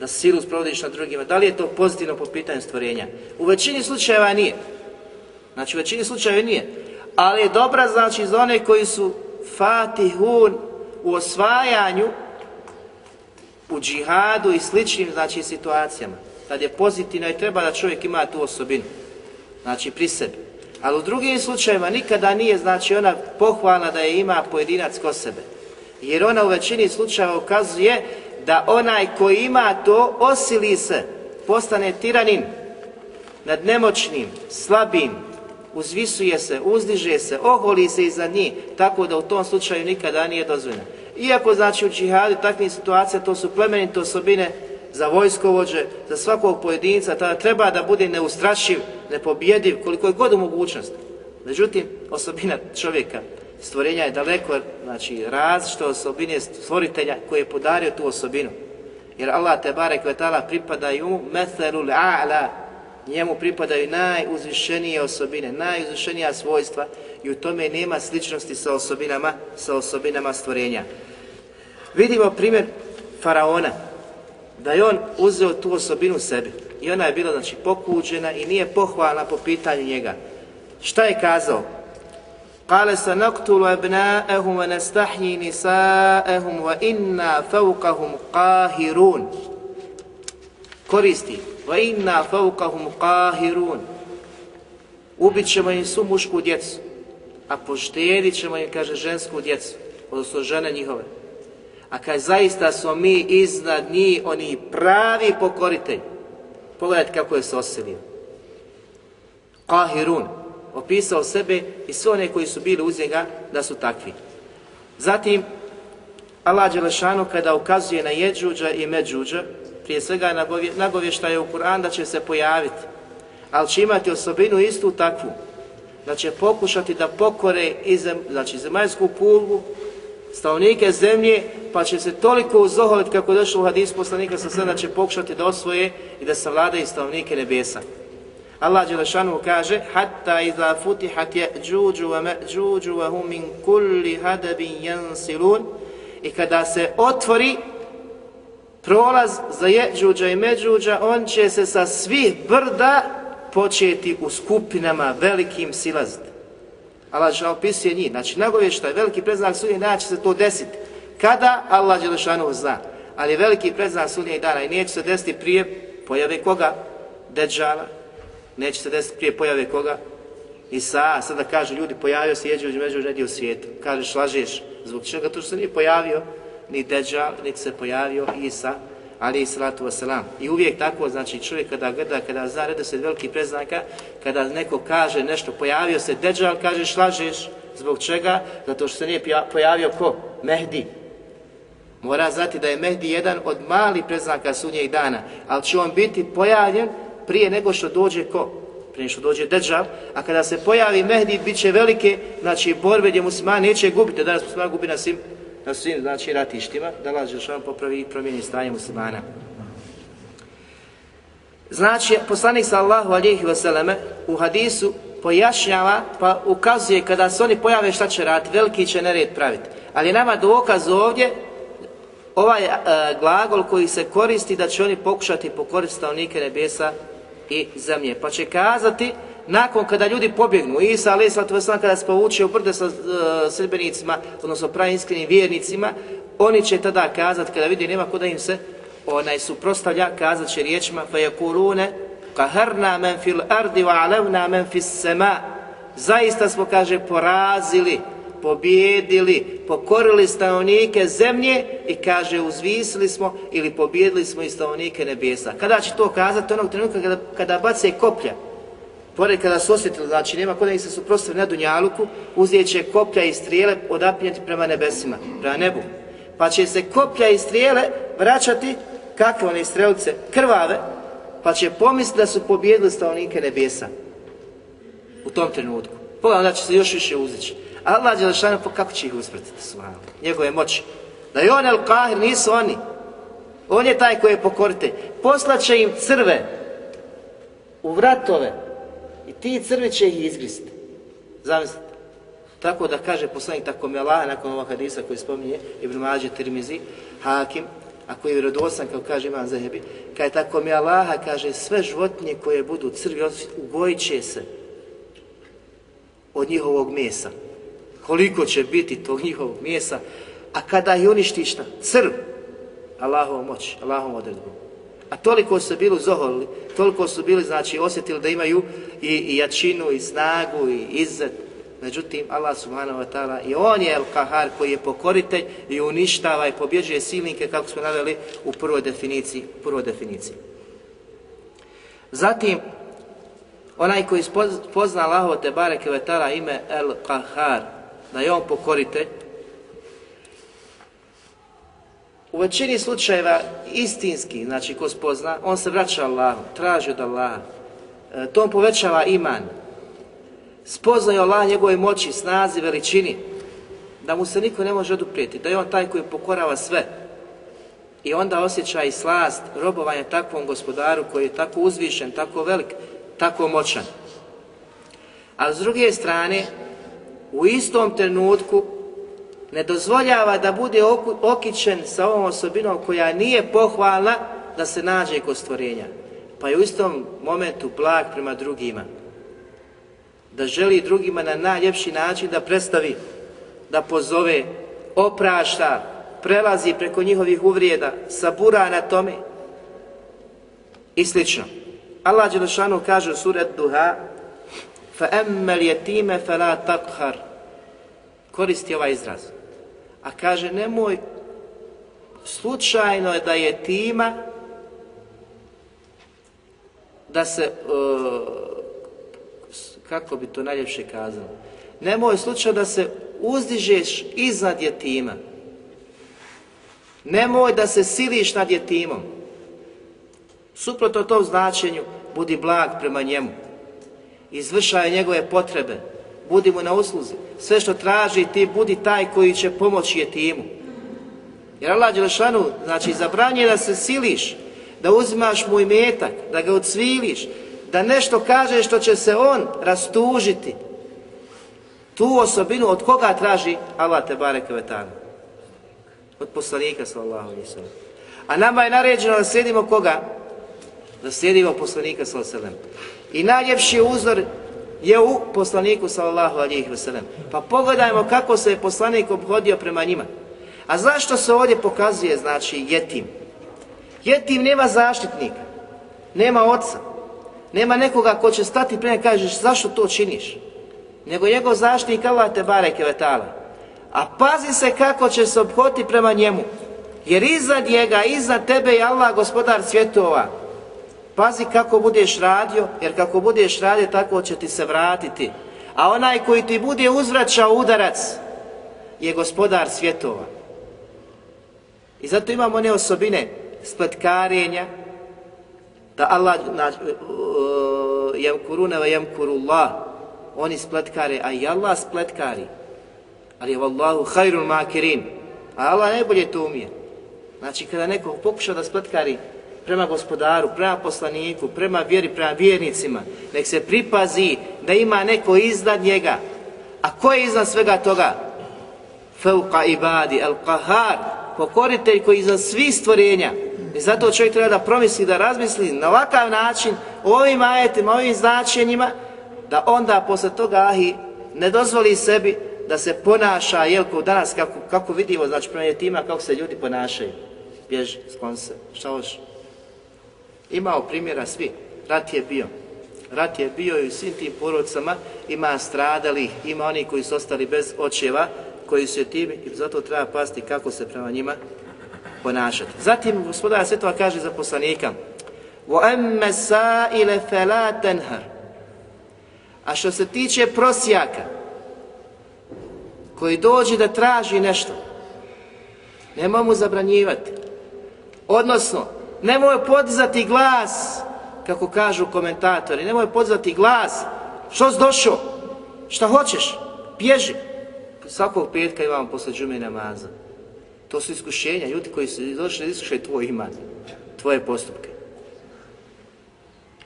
da silu sprovodiš na drugima, da li je to pozitivno po pitanju stvorenja? U većini slučajeva nije. Znači u većini slučajeva nije. Ali je dobra znači za one koji su fatihun u osvajanju u džihadu i sličnim znači situacijama. Kad je pozitivno i treba da čovjek ima tu osobinu. Znači pri sebi. Ali u drugim slučajevima nikada nije znači ona pohvalna da je ima pojedinac ko sebe. Jer ona u većini slučajeva ukazuje da onaj koji ima to osili se, postane tiranin nad nemoćnim, slabim, uzvisuje se, uzdiže se, oholi se iza njih, tako da u tom slučaju nikada nije dozvoljeno. Iako znači u džihadu takvih situacija to su plemenite osobine za vojskovođe, za svakog pojedinca, tada treba da bude neustrašiv, nepobjediv, koliko je god u mogućnosti. Međutim, osobina čovjeka, stvorenja je daleko, znači različite osobine stvoritelja koji je podario tu osobinu. Jer Allah te barek vetala pripadaju methelul a'la, njemu pripadaju najuzvišenije osobine, najuzvišenija svojstva i u tome nema sličnosti sa osobinama, sa osobinama stvorenja. Vidimo primjer faraona, da je on uzeo tu osobinu sebi i ona je bila znači pokuđena i nije pohvalna po pitanju njega. Šta je kazao? Kale sa naktulu abnaehum wa nastahji nisaehum wa inna fawqahum qahirun. Koristi wa inna fawqahum qahirun ubit ćemo im su mušku djecu a poštedit ćemo im kaže žensku djecu odnosno žene njihove a kaj zaista smo mi iznad njih oni pravi pokoritelj pogledajte kako je se osilio qahirun opisao sebe i sve one koji su bili uz njega da su takvi. Zatim Allah Đelešanu kada ukazuje na Jeđuđa i Međuđa prije svega nagovještaje u Kur'an da će se pojaviti. ali će imati osobinu istu takvu, da će pokušati da pokore i zem, znači zemaljsku kuglu, stanovnike zemlje, pa će se toliko uzoholiti kako je došlo u hadisu poslanika sa sada će pokušati da osvoje i da savladaju stanovnike nebesa. Allah Đelešanu kaže Hatta iza futihat je'đuđu wa me'đuđu wa hum min kulli hadabin jansilun I kada se otvori prolaz za je'đuđa i međuđa, on će se sa svih brda početi u skupinama velikim silaziti. Allah Đelešanu opisuje njih. Znači, nagovještaj, veliki predznak sudnje dana će se to desiti. Kada? Allah Đelešanu zna. Ali veliki preznak sudnje dana i neće se desiti prije pojave koga? Deđala, Neće se desiti prije pojave koga? Isa, sada kaže ljudi, pojavio se jeđe među negdje u svijetu. Kažeš, lažeš, zbog čega? To što se nije pojavio, ni Deđal, niti se pojavio Isa, ali i salatu wasalam. I uvijek tako, znači čovjek kada gleda, kada zna reda se veliki preznaka, kada neko kaže nešto, pojavio se Deđal, kažeš, lažeš, zbog čega? Zato što se nije pojavio ko? Mehdi. Mora znati da je Mehdi jedan od malih preznaka sunnjeg dana, ali će on biti pojavljen prije nego što dođe ko? Prije što dođe Dejjal, a kada se pojavi Mehdi, bit će velike, znači, borbe gdje musliman neće gubiti, danas musliman gubi na svim, na svim, znači, ratištima, da Allah što popravi i promijeni stanje muslimana. Znači, poslanik sallahu alihi vseleme u hadisu pojašnjava, pa ukazuje kada se oni pojave šta će raditi, veliki će nered praviti. Ali nama dokaz ovdje, ovaj e, glagol koji se koristi da će oni pokušati pokoristiti stavnike nebesa i zemlje. Pa će kazati, nakon kada ljudi pobjegnu, Isa alaih sallatu wasallam kada se povuče u brde sa e, uh, sredbenicima, odnosno pravim iskrenim vjernicima, oni će tada kazati, kada vidi nema kuda im se onaj suprostavlja, kazat će riječima, fa قَهَرْنَا مَنْ فِي fil وَعَلَوْنَا wa فِي السَّمَا fis. Zaista smo, kaže, porazili, pobjedili, pokorili stanovnike zemlje i kaže uzvisili smo ili pobjedili smo i stanovnike nebesa. Kada će to kazati? Onog trenutka kada, kada bace koplja, pored kada su osjetili, znači nema kod da ih se suprostavi na Dunjaluku, uzet će koplja i strijele odapinjati prema nebesima, prema nebu. Pa će se koplja i strijele vraćati, kakve one strelice, krvave, pa će pomisliti da su pobjedili stanovnike nebesa u tom trenutku. Pogledaj, onda će se još više uzići. Allah Đelešanu, po kako će ih uspretiti svojom? Njegove moći. Da je on Al-Kahir, nisu oni. On je taj koji je pokorite. Poslaće im crve u vratove ti crve će ih izgristi. Zamislite. Tako da kaže poslanik tako mi Allah, nakon ovog hadisa koji spominje Ibn Mađe Tirmizi, Hakim, a koji je vjerodosan, kao kaže Imam Zahebi, kada tako mi Allah, kaže sve životinje koje budu crvi, ugojit će se od njihovog mesa koliko će biti tog njihovog mjesa, a kada je uništiš na crv, Allahovom moć, Allahovom odredbom. A toliko su bili zoholili, toliko su bili, znači, osjetili da imaju i, i jačinu, i snagu, i izzet. Međutim, Allah subhanahu wa ta'ala, i on je El-Kahar koji je pokoritelj i uništava i pobjeđuje silnike, kako smo naveli u prvoj definiciji. U prvoj definiciji. Zatim, onaj koji pozna Allahovo te bareke vetara ime El-Kahar, da je on pokoritelj, U većini slučajeva istinski, znači ko spozna, on se vraća Allahu, traži od Allaha. E, to on povećava iman. Spoznaje Allah njegove moći, snazi, veličini, da mu se niko ne može oduprijeti, da je on taj koji pokorava sve. I onda osjeća i slast robovanja takvom gospodaru koji je tako uzvišen, tako velik, tako moćan. A s druge strane, u istom trenutku ne dozvoljava da bude okićen sa ovom osobinom koja nije pohvalna da se nađe kod stvorenja. Pa je u istom momentu plak prema drugima. Da želi drugima na najljepši način da predstavi, da pozove, oprašta, prelazi preko njihovih uvrijeda, sabura na tome i slično. Allah Đelešanu kaže u suret Duha fa الْيَتِيمَ فَلَا fe. Koristi ovaj izraz. A kaže, nemoj slučajno je da je tima da se, uh, kako bi to najljepše kazalo, nemoj slučajno da se uzdižeš iznad jetima. Nemoj da se siliš nad jetimom. Suprotno tom značenju, budi blag prema njemu izvršaj njegove potrebe, budi mu na usluzi. Sve što traži ti budi taj koji će pomoći je timu. Jer Allah Đelešanu, znači, zabranje da se siliš, da uzimaš mu imetak, da ga ucviliš, da nešto kaže što će se on rastužiti. Tu osobinu od koga traži Allah te bareke vetana? Od poslanika sallallahu alaihi sallam. A nama je naređeno da slijedimo koga? Da slijedimo poslanika sallallahu alaihi sallam. I najljepši uzor je u poslaniku sallallahu alejhi ve sellem. Pa pogledajmo kako se je poslanik obhodio prema njima. A zašto se ovdje pokazuje, znači, jetim? Jetim nema zaštitnika, nema oca, nema nekoga ko će stati prema i kažeš zašto to činiš? Nego njegov zaštitnik Allah te bareke vetala. A pazi se kako će se obhoditi prema njemu. Jer iznad njega, iznad tebe je Allah gospodar svjetova. Pazi kako budeš radio, jer kako budeš radio, tako će ti se vratiti. A onaj koji ti bude uzvraćao udarac, je gospodar svjetova. I zato imamo one osobine spletkarenja, da Allah jemkurune uh, ve jemkurullah, oni spletkare, a i Allah spletkari. Ali je vallahu hajrun makirin, a Allah najbolje to umije. Znači, kada neko pokuša da spletkari prema gospodaru, prema poslaniku, prema vjeri, prema vjernicima, nek se pripazi da ima neko iznad njega. A ko je iznad svega toga? Fauqa ibadi, al-qahar, pokoritelj koji iznad svih stvorenja. I zato čovjek treba da promisli, da razmisli na ovakav način, ovim ajetima, ovim značenjima, da onda posle toga ahi ne dozvoli sebi da se ponaša, jel, ko danas, kako, kako vidimo, znači, prema tima, kako se ljudi ponašaju. Bježi, sklon se, šta hoš? Imao primjera svi, rat je bio. Rat je bio i u svim tim porodcama ima stradali, ima oni koji su ostali bez očeva, koji su jetimi i zato treba pasti kako se prema njima ponašati. Zatim gospodar Svetova kaže za poslanika وَأَمَّ سَائِلَ فَلَا تَنْهَرْ A što se tiče prosjaka koji dođe da traži nešto, nema mu zabranjivati. Odnosno, nemoj podizati glas, kako kažu komentatori, nemoj podizati glas, što si došao, šta hoćeš, bježi. Svakog petka imamo posle džume namaza. To su iskušenja, ljudi koji su došli da iskušaju tvoj iman, tvoje postupke.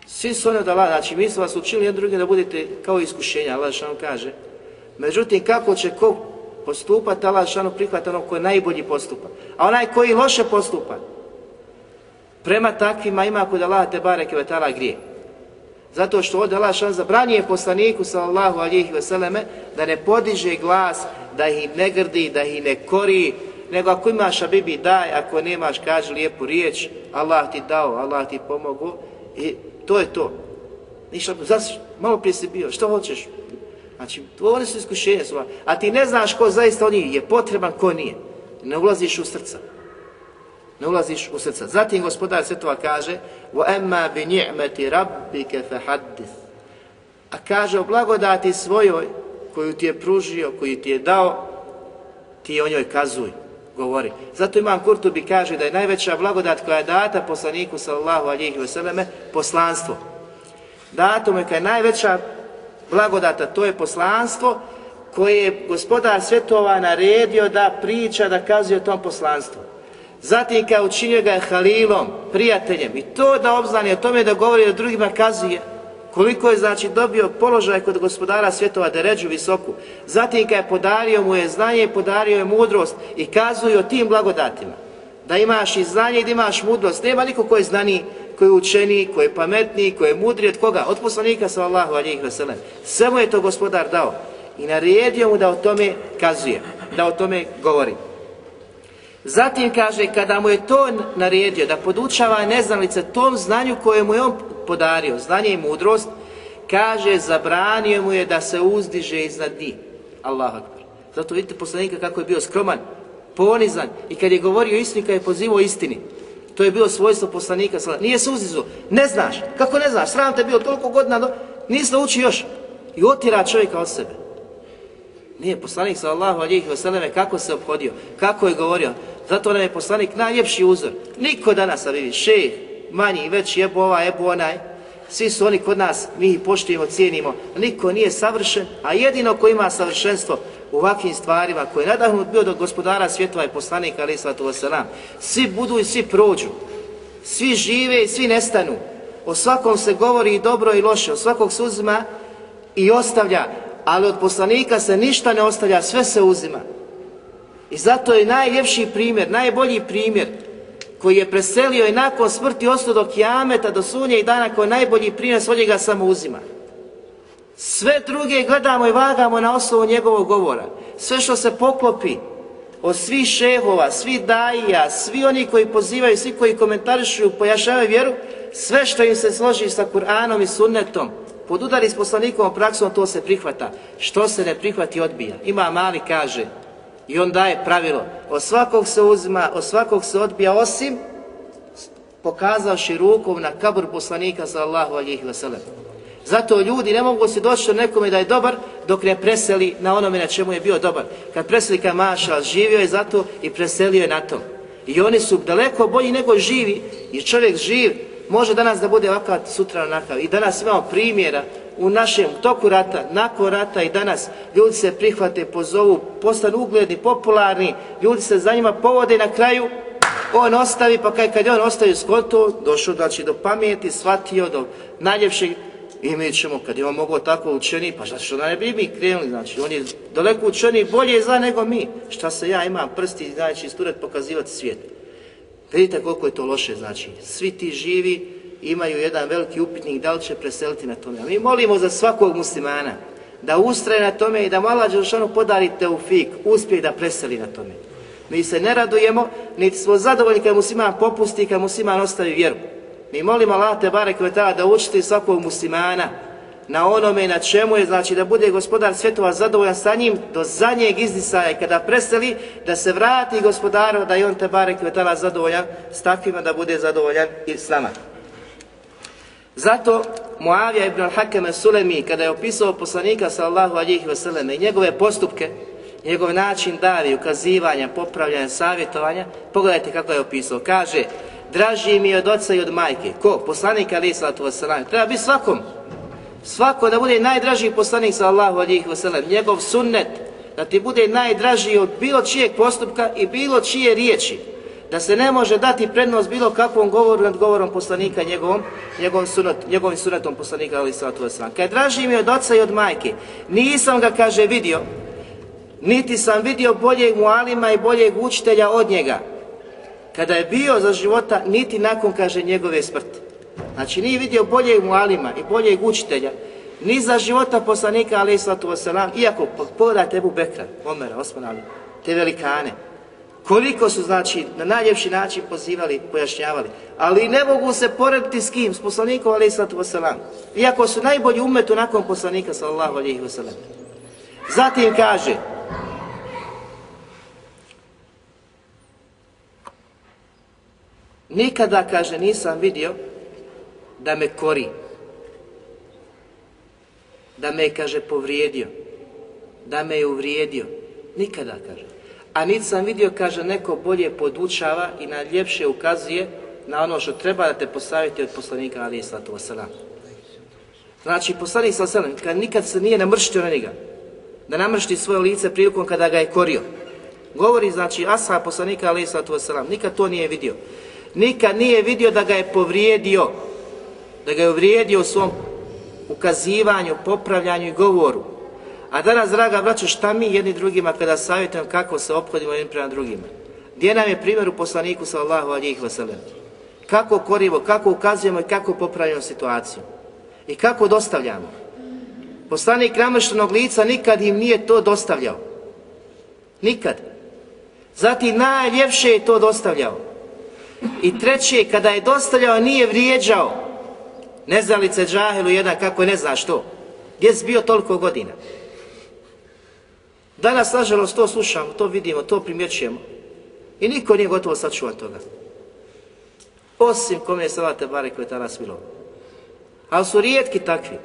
Svi su oni od Allah, znači mi smo vas učili jedno drugi da budete kao iskušenja, Allah što kaže. Međutim, kako će ko postupati, Allah što prihvata ono koji je najbolji postupa. A onaj koji loše postupa, prema takvima ima kod Allah te bareke ve ta'ala grije. Zato što od Allah šan zabranjuje poslaniku sallallahu alejhi ve selleme da ne podiže glas, da ih ne grdi, da ih ne kori, nego ako imaš abibi daj, ako nemaš kaži lijepu riječ, Allah ti dao, Allah ti pomogu i to je to. Ništa, zas, malo prije si bio, što hoćeš? Znači, to oni su iskušenje. A ti ne znaš ko zaista oni je potreban, ko nije. Ne ulaziš u srca Ne ulaziš u srca. Zatim gospodar Svetova kaže وَأَمَّا بِنِعْمَةِ رَبِّكَ فَحَدِّث A kaže o blagodati svojoj koju ti je pružio, koju ti je dao, ti o njoj kazuj, govori. Zato imam Kurtubi kaže da je najveća blagodat koja je data poslaniku sallallahu alihi vseleme poslanstvo. Dato mu je je najveća blagodata, to je poslanstvo koje je gospodar svjetova naredio da priča, da kazuje o tom poslanstvu. Zatim kao učinio ga je Halilom, prijateljem i to da obznani o tome da govori o drugima kazuje koliko je znači dobio položaj kod gospodara svjetova da ređu visoku. Zatim kad je podario mu je znanje i podario je mudrost i kazuje o tim blagodatima. Da imaš i znanje i da imaš mudrost. Nema niko koji je znani, koji je učeni, koji je pametni, koji je mudri od koga? Od poslanika sallallahu alihi veselem. Sve mu je to gospodar dao i naredio mu da o tome kazuje, da o tome govori. Zatim kaže, kada mu je to naredio, da podučava neznalice tom znanju koje mu je on podario, znanje i mudrost, kaže, zabranio mu je da se uzdiže iznad njih. Allah akbar. Zato vidite poslanika kako je bio skroman, ponizan i kad je govorio istini, kad je pozivao istini. To je bilo svojstvo poslanika. Nije se uzdizu. Ne znaš. Kako ne znaš? Sram te bio toliko godina, do... nisi naučio još. I otira čovjeka od sebe. Nije poslanik sallallahu alihi vseleme kako se obhodio, kako je govorio. Zato nam je poslanik najljepši uzor. Niko danas, a vidi, šeh, manji, veći, jebo ovaj, jebo onaj, svi su oni kod nas, mi ih poštujemo, cijenimo, niko nije savršen, a jedino ko ima savršenstvo u ovakvim stvarima, koji je nadahnut bio do gospodara svjetova i poslanika, ali sallatu wasalam, svi budu i svi prođu, svi žive i svi nestanu, o svakom se govori i dobro i loše, o svakog se uzima i ostavlja, ali od poslanika se ništa ne ostavlja, sve se uzima. I zato je najljepši primjer, najbolji primjer koji je preselio i nakon smrti ostao do kijameta, do sunje i dana koji je najbolji primjer, od njega samo uzima. Sve druge gledamo i vagamo na osnovu njegovog govora. Sve što se poklopi od svih šehova, svih dajija, svi oni koji pozivaju, svi koji komentarišu, pojašavaju vjeru, sve što im se složi sa Kur'anom i sunnetom, podudari s poslanikovom praksom, to se prihvata. Što se ne prihvati, odbija. Ima mali, kaže, i on daje pravilo, od svakog se uzima, od svakog se odbija, osim pokazavši rukom na kabur poslanika sallallahu alihi wasallam. Zato ljudi ne mogu se doći do nekome da je dobar dok ne preseli na onome na čemu je bio dobar. Kad preseli kao maša, živio je zato i preselio je na tom. I oni su daleko bolji nego živi i čovjek živ može danas da bude ovakav, sutra onakav. I danas imamo primjera u našem toku rata, nakon rata i danas, ljudi se prihvate, pozovu, postanu ugledni, popularni, ljudi se za njima povode na kraju on ostavi, pa kaj, kad je on ostavi skoto, došao znači, do pameti, shvatio do najljepšeg i mi ćemo, kad je on mogao tako učeni, pa znači, što da ne bi mi krenuli, znači, on je daleko učeni, bolje zna nego mi. Šta se ja imam prsti, znači, isturet pokazivati svijet. Vidite koliko je to loše, znači, svi ti živi imaju jedan veliki upitnik da li će preseliti na tome. A mi molimo za svakog muslimana da ustraje na tome i da mala Đelšanu podari teufik, uspije da preseli na tome. Mi se ne radujemo, niti smo zadovoljni kad musliman popusti, kad musliman ostavi vjeru. Mi molimo Allah te barek da učiti svakog muslimana na onome na čemu je, znači da bude gospodar svjetova zadovoljan sa njim do zadnjeg izdisaja kada preseli, da se vrati gospodaru, da je on te barek vetala zadovoljan s takvima da bude zadovoljan i s nama. Zato Muavija ibn al-Hakam Sulemi, kada je opisao poslanika sallahu alihi vseleme i njegove postupke, njegov način davi, ukazivanja, popravljanja, savjetovanja, pogledajte kako je opisao. Kaže, draži mi od oca i od majke. Ko? Poslanik alihi sallatu wasallam. Treba biti svakom. Svako da bude najdraži poslanik sallallahu alihi wasallam. Njegov sunnet, da ti bude najdraži od bilo čijeg postupka i bilo čije riječi da se ne može dati prednost bilo kakvom govoru nad govorom poslanika njegovom, njegovom, sunnet, njegovim sunetom poslanika ali sallatu wasallam. Kad draži mi od oca i od majke, nisam ga, kaže, vidio, niti sam vidio boljeg mualima i boljeg učitelja od njega, kada je bio za života, niti nakon, kaže, njegove smrti. Znači, nije vidio boljeg mualima i boljeg učitelja, ni za života poslanika, alaih sallatu wasalam, iako pogledajte Ebu Bekra, Omera, Osman te velikane, koliko su znači na najljepši način pozivali, pojašnjavali. Ali ne mogu se porediti s kim, s poslanikom alaih sallatu wasalam. Iako su najbolji umetu nakon poslanika sallallahu alaihi wasalam. Zatim kaže, nikada, kaže, nisam vidio da me kori, da me, kaže, povrijedio, da me je uvrijedio. Nikada, kaže a niti sam vidio, kaže, neko bolje podučava i na ljepše ukazuje na ono što treba da te postaviti od poslanika Ali Islatu Vasalam. Znači, poslanik sa Wasalam, kad nikad se nije namrštio na njega, da namršti svoje lice prilikom kada ga je korio. Govori, znači, Asa poslanika Ali Islatu Vasalam, nikad to nije vidio. Nikad nije vidio da ga je povrijedio, da ga je uvrijedio u svom ukazivanju, popravljanju i govoru. A danas, draga braćo, šta mi jedni drugima kada savjetujemo kako se ophodimo jednim prema drugima? Gdje nam je primjer u poslaniku sallahu alijih vasalem? Kako korimo, kako ukazujemo i kako popravljamo situaciju? I kako dostavljamo? Poslanik namrštenog lica nikad im nije to dostavljao. Nikad. Zatim najljepše je to dostavljao. I treće, kada je dostavljao, nije vrijeđao. Nezalice džahilu jedan kako ne zna što. Gdje si bio toliko godina? Danas, nažalost, to slušamo, to vidimo, to primjećujemo. I niko nije gotovo sačuvan toga. Osim kome je salate bare koje tada smilo. Ali su rijetki takvi.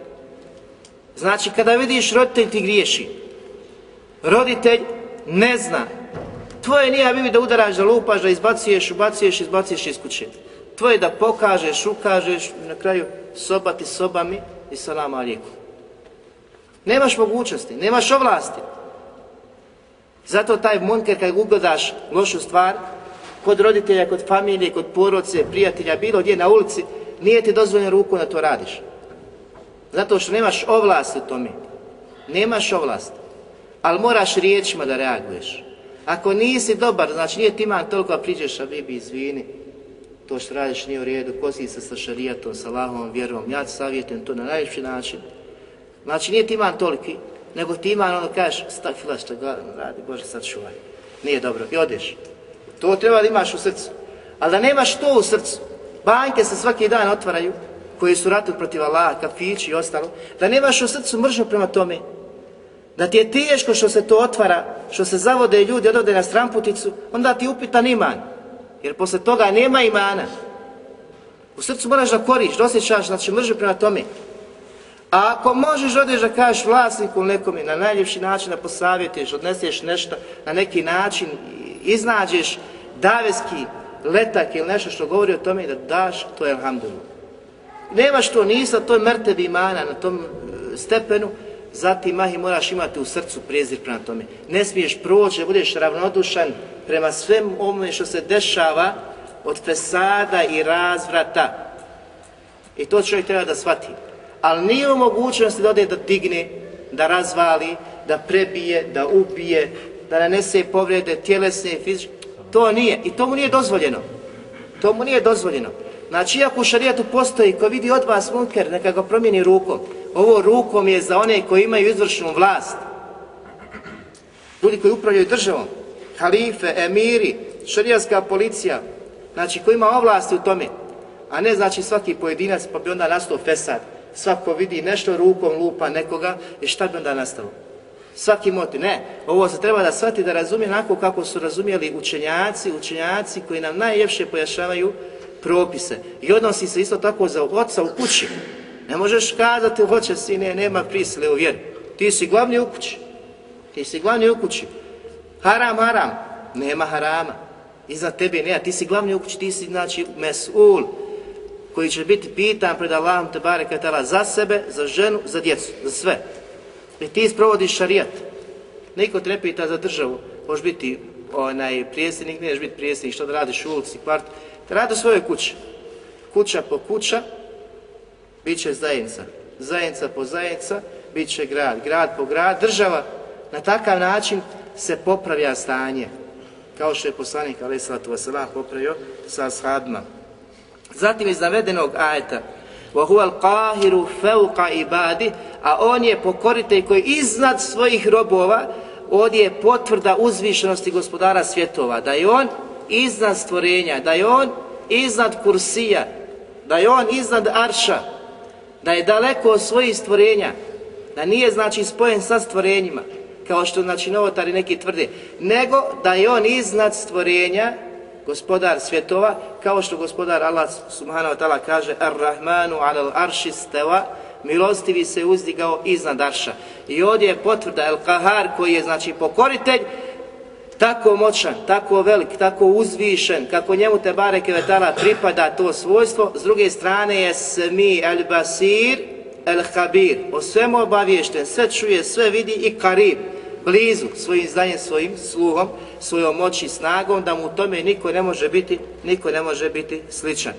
Znači, kada vidiš roditelj ti griješi, roditelj ne zna. Tvoje nije bivi da udaraš, da lupaš, da izbacuješ, ubacuješ, izbacuješ iz kuće. Tvoje da pokažeš, ukažeš, na kraju soba ti sobami i salamu alijeku. Nemaš mogućnosti, nemaš ovlasti. Zato taj munker kad ugledaš lošu stvar, kod roditelja, kod familije, kod poroce, prijatelja, bilo gdje na ulici, nije ti dozvoljeno ruku da to radiš. Zato što nemaš ovlasti u tome. Nemaš ovlasti. Ali moraš riječima da reaguješ. Ako nisi dobar, znači nije ti iman toliko, a priđeš, a bibi, izvini, to što radiš nije u redu, kosi se sa šarijatom, sa Allahovom vjerom, ja ti savjetujem to na najljepši način. Znači nije ti iman toliki, nego ti iman ono kažeš, stakfila što ono ga radi, Bože sad čuvaj. Nije dobro, i odeš. To treba da imaš u srcu. Ali da nemaš to u srcu, banke se svaki dan otvaraju, koji su ratu protiv Allaha, kafići i ostalo, da nemaš u srcu mržnju prema tome, da ti je teško što se to otvara, što se zavode ljudi odode na stramputicu, onda ti upitan iman. Jer posle toga nema imana. U srcu moraš da koriš, da osjećaš, znači mržnju prema tome. A ako možeš odeš da kažeš vlasniku nekome na najljepši način da posavjetiš, odneseš nešto na neki način, iznađeš daveski letak ili nešto što govori o tome da daš, to je alhamdulillah. Nemaš to, nisa, to je mrtev imana na tom e, stepenu, zatim mahi moraš imati u srcu prezir prema tome. Ne smiješ proći, da budeš ravnodušan prema svem ovome što se dešava od fesada i razvrata. I to čovjek treba da shvati. Ali nije u mogućnosti da ode da digne, da razvali, da prebije, da ubije, da nanese povrede tjelesne i fizičke. To nije. I to mu nije dozvoljeno. To mu nije dozvoljeno. Znači, iako u šarijetu postoji, ko vidi od vas munker, neka ga promijeni rukom. Ovo rukom je za one koji imaju izvršnu vlast. Ljudi koji upravljaju državom, halife, emiri, šarijaska policija, znači koji ima ovlasti u tome, a ne znači svaki pojedinac pa bi onda nastao fesad. Svako vidi nešto rukom lupa nekoga i šta bi onda nastalo? Svaki motiv. Ne, ovo se treba da shvati da razumije onako kako su razumijeli učenjaci, učenjaci koji nam najljepše pojašavaju propise. I odnosi se isto tako za oca u kući. Ne možeš kazati, hoće sine, nema prisile u vjeru. Ti si glavni u kući. Ti si glavni u kući. Haram, haram. Nema harama. Iza tebe nema. Ti si glavni u kući, ti si znači mesul koji će biti pitan pred Allahom te bare tala za sebe, za ženu, za djecu, za sve. I ti sprovodiš šarijat. Niko te ne pita za državu. Možeš biti onaj prijesednik, ne biti prijesednik, što da radiš u ulici, kvart Da radi u svojoj kući. Kuća po kuća, bit će zajednica. Zajednica po zajednica, bit će grad. Grad po grad, država. Na takav način se popravlja stanje. Kao što je poslanik Ali Salatu Vasalam popravio sa ashabima. Zatim iz navedenog ajeta وَهُوَ الْقَاهِرُ فَوْقَ ibadi, A on je pokoritelj koji iznad svojih robova ovdje je potvrda uzvišenosti gospodara svjetova. Da je on iznad stvorenja, da je on iznad kursija, da je on iznad arša, da je daleko od svojih stvorenja, da nije znači spojen sa stvorenjima, kao što znači novotari neki tvrde, nego da je on iznad stvorenja, gospodar svjetova, kao što gospodar Allah subhanahu wa ta'ala kaže Ar-Rahmanu alal arši steva, milostivi se uzdigao iznad arša. I ovdje je potvrda El Kahar koji je znači pokoritelj, tako moćan, tako velik, tako uzvišen, kako njemu te bareke vetala pripada to svojstvo, s druge strane je Smi El Basir El Habir, o svemu obaviješten, sve čuje, sve vidi i Karib, blizu svojim znanjem, svojim sluhom, svojom moći i snagom, da mu u tome niko ne može biti, niko ne može biti sličan.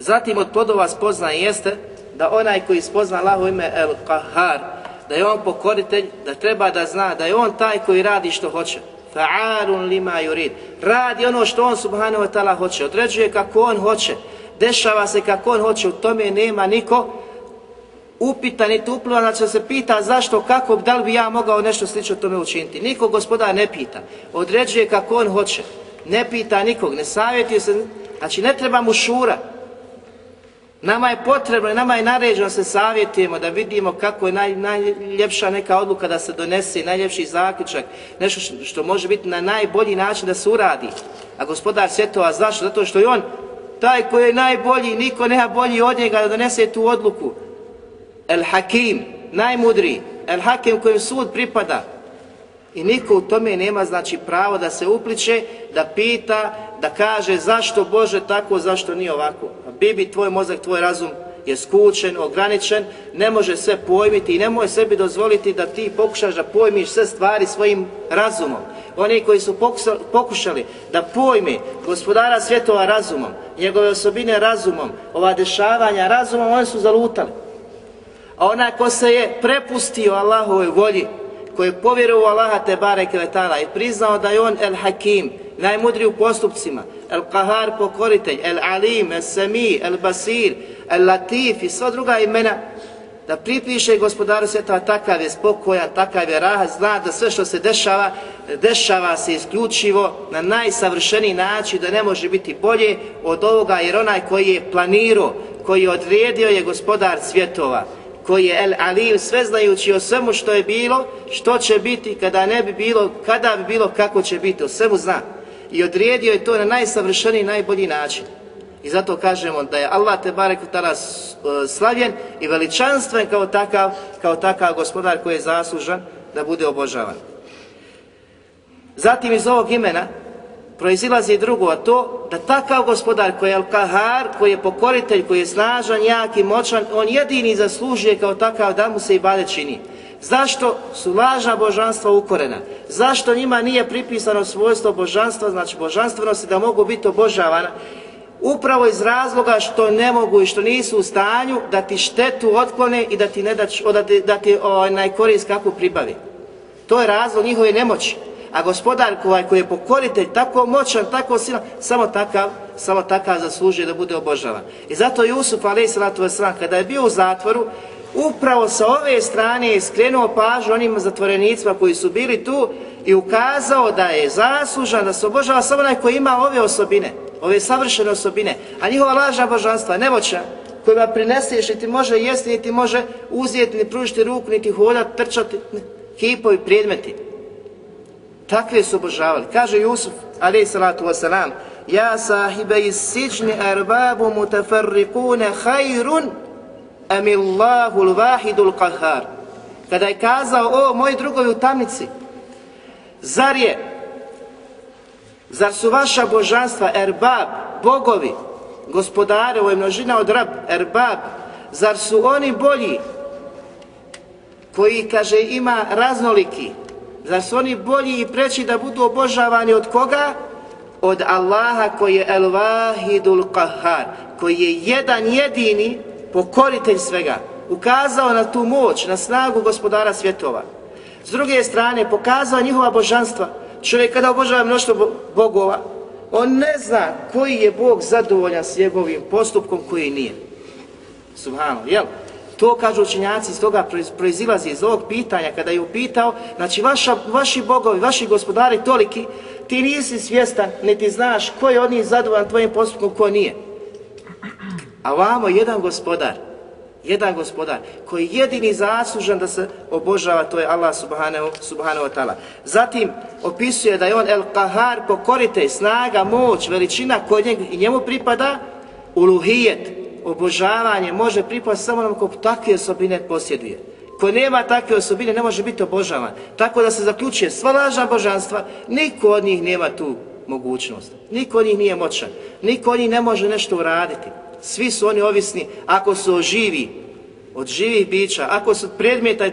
Zatim od podova spoznaje jeste da onaj koji spozna Allahu ime El Kahar, da je on pokoritelj, da treba da zna da je on taj koji radi što hoće. Fa'alun lima yurid. Radi ono što on subhanahu wa ta'ala hoće, određuje kako on hoće, dešava se kako on hoće, u tome nema niko upita, niti upliva, znači se pita zašto, kako, da li bi ja mogao nešto slično tome učiniti. Niko gospoda ne pita, određuje kako on hoće, ne pita nikog, ne savjetuje se, znači ne treba mu šura. Nama je potrebno, nama je naređeno se savjetujemo da vidimo kako je naj, najljepša neka odluka da se donese, najljepši zaključak, nešto što, što može biti na najbolji način da se uradi. A gospodar svjetova, zašto? Zato što je on taj koji je najbolji, niko nema bolji od njega da donese tu odluku. El Hakim, najmudriji, El Hakim kojem sud pripada. I niko u tome nema znači pravo da se upliče, da pita, da kaže zašto Bože tako, zašto nije ovako. Bibi, tvoj mozak, tvoj razum je skučen, ograničen, ne može sve pojmiti i ne može sebi dozvoliti da ti pokušaš da pojmiš sve stvari svojim razumom. Oni koji su pokušali da pojmi gospodara svjetova razumom, njegove osobine razumom, ova dešavanja razumom, oni su zalutali. A onaj ko se je prepustio Allahovoj volji, koji je povjerovao Allaha te bareke i priznao da je on el hakim, najmudri u postupcima, el kahar pokoritelj, el alim, el sami, el basir, el latif i sva druga imena, da pripiše gospodaru svjetova takav je spokojan, takav je rahat, zna da sve što se dešava, dešava se isključivo na najsavršeniji način, da ne može biti bolje od ovoga, jer onaj koji je planirao, koji je odredio je gospodar svjetova, koji je El Alim, sve znajući o svemu što je bilo, što će biti, kada ne bi bilo, kada bi bilo, kako će biti, o svemu zna. I odredio je to na najsavršeniji, najbolji način. I zato kažemo da je Allah te barek tada e, slavljen i veličanstven kao takav, kao takav gospodar koji je zaslužan da bude obožavan. Zatim iz ovog imena proizilazi drugo, a to da takav gospodar koji je al-kahar, koji je pokoritelj, koji je snažan, jak i moćan, on jedini zaslužuje kao takav da mu se i bade čini. Zašto su lažna božanstva ukorena? Zašto njima nije pripisano svojstvo božanstva, znači božanstvenosti da mogu biti obožavana? Upravo iz razloga što ne mogu i što nisu u stanju da ti štetu otklone i da ti ne da, da, da ti onaj korist kako pribavi. To je razlog njihove nemoći a gospodar koji, koji je pokoritelj tako moćan, tako silan, samo takav, samo takav zaslužuje da bude obožavan. I zato Jusuf, alaih salatu kada je bio u zatvoru, upravo sa ove strane je skrenuo pažnju onim zatvorenicima koji su bili tu i ukazao da je zaslužan da se obožava samo onaj koji ima ove osobine, ove savršene osobine, a njihova lažna božanstva, nemoćna, kojima prineseš, niti može jesti, niti može uzeti, ni pružiti ruku, niti hodati, trčati, kipovi, predmeti. Takve su obožavali. Kaže Jusuf, alaih salatu wasalam, Ja sahibe iz siđni arbabu mutafarrikune hajrun amillahu l-vahidu l-kahar. Kada je kazao, o, moji drugovi u tamnici, zar je, zar su vaša božanstva, erbab, bogovi, gospodare, ovo je množina od rab, erbab, zar su oni bolji, koji, kaže, ima raznoliki, Zar su oni bolji i preći da budu obožavani od koga? Od Allaha koji je El Wahidul Qahar, koji je jedan jedini pokoritelj svega. Ukazao na tu moć, na snagu gospodara svjetova. S druge strane, pokazao njihova božanstva. Čovjek kada obožava mnoštvo bogova, on ne zna koji je Bog zadovoljan s njegovim postupkom, koji nije. Subhano, jel? To kažu učenjaci, iz toga proizilazi iz ovog pitanja, kada je upitao, znači vaša, vaši bogovi, vaši gospodari toliki, ti nisi svjestan, ne ti znaš koji je od njih zadovoljan tvojim postupkom, ko nije. A vamo jedan gospodar, jedan gospodar, koji je jedini zaslužan da se obožava, to je Allah subhanahu, subhanahu wa ta'ala. Zatim opisuje da je on el kahar, pokorite, snaga, moć, veličina koja njemu pripada, uluhijet, obožavanje može pripasti samo nam ko takve osobine posjeduje. Ko nema takve osobine ne može biti obožavan. Tako da se zaključuje sva lažna božanstva, niko od njih nema tu mogućnost. Niko od njih nije moćan. Niko od njih ne može nešto uraditi. Svi su oni ovisni ako su živi, od živih bića, ako su predmeta,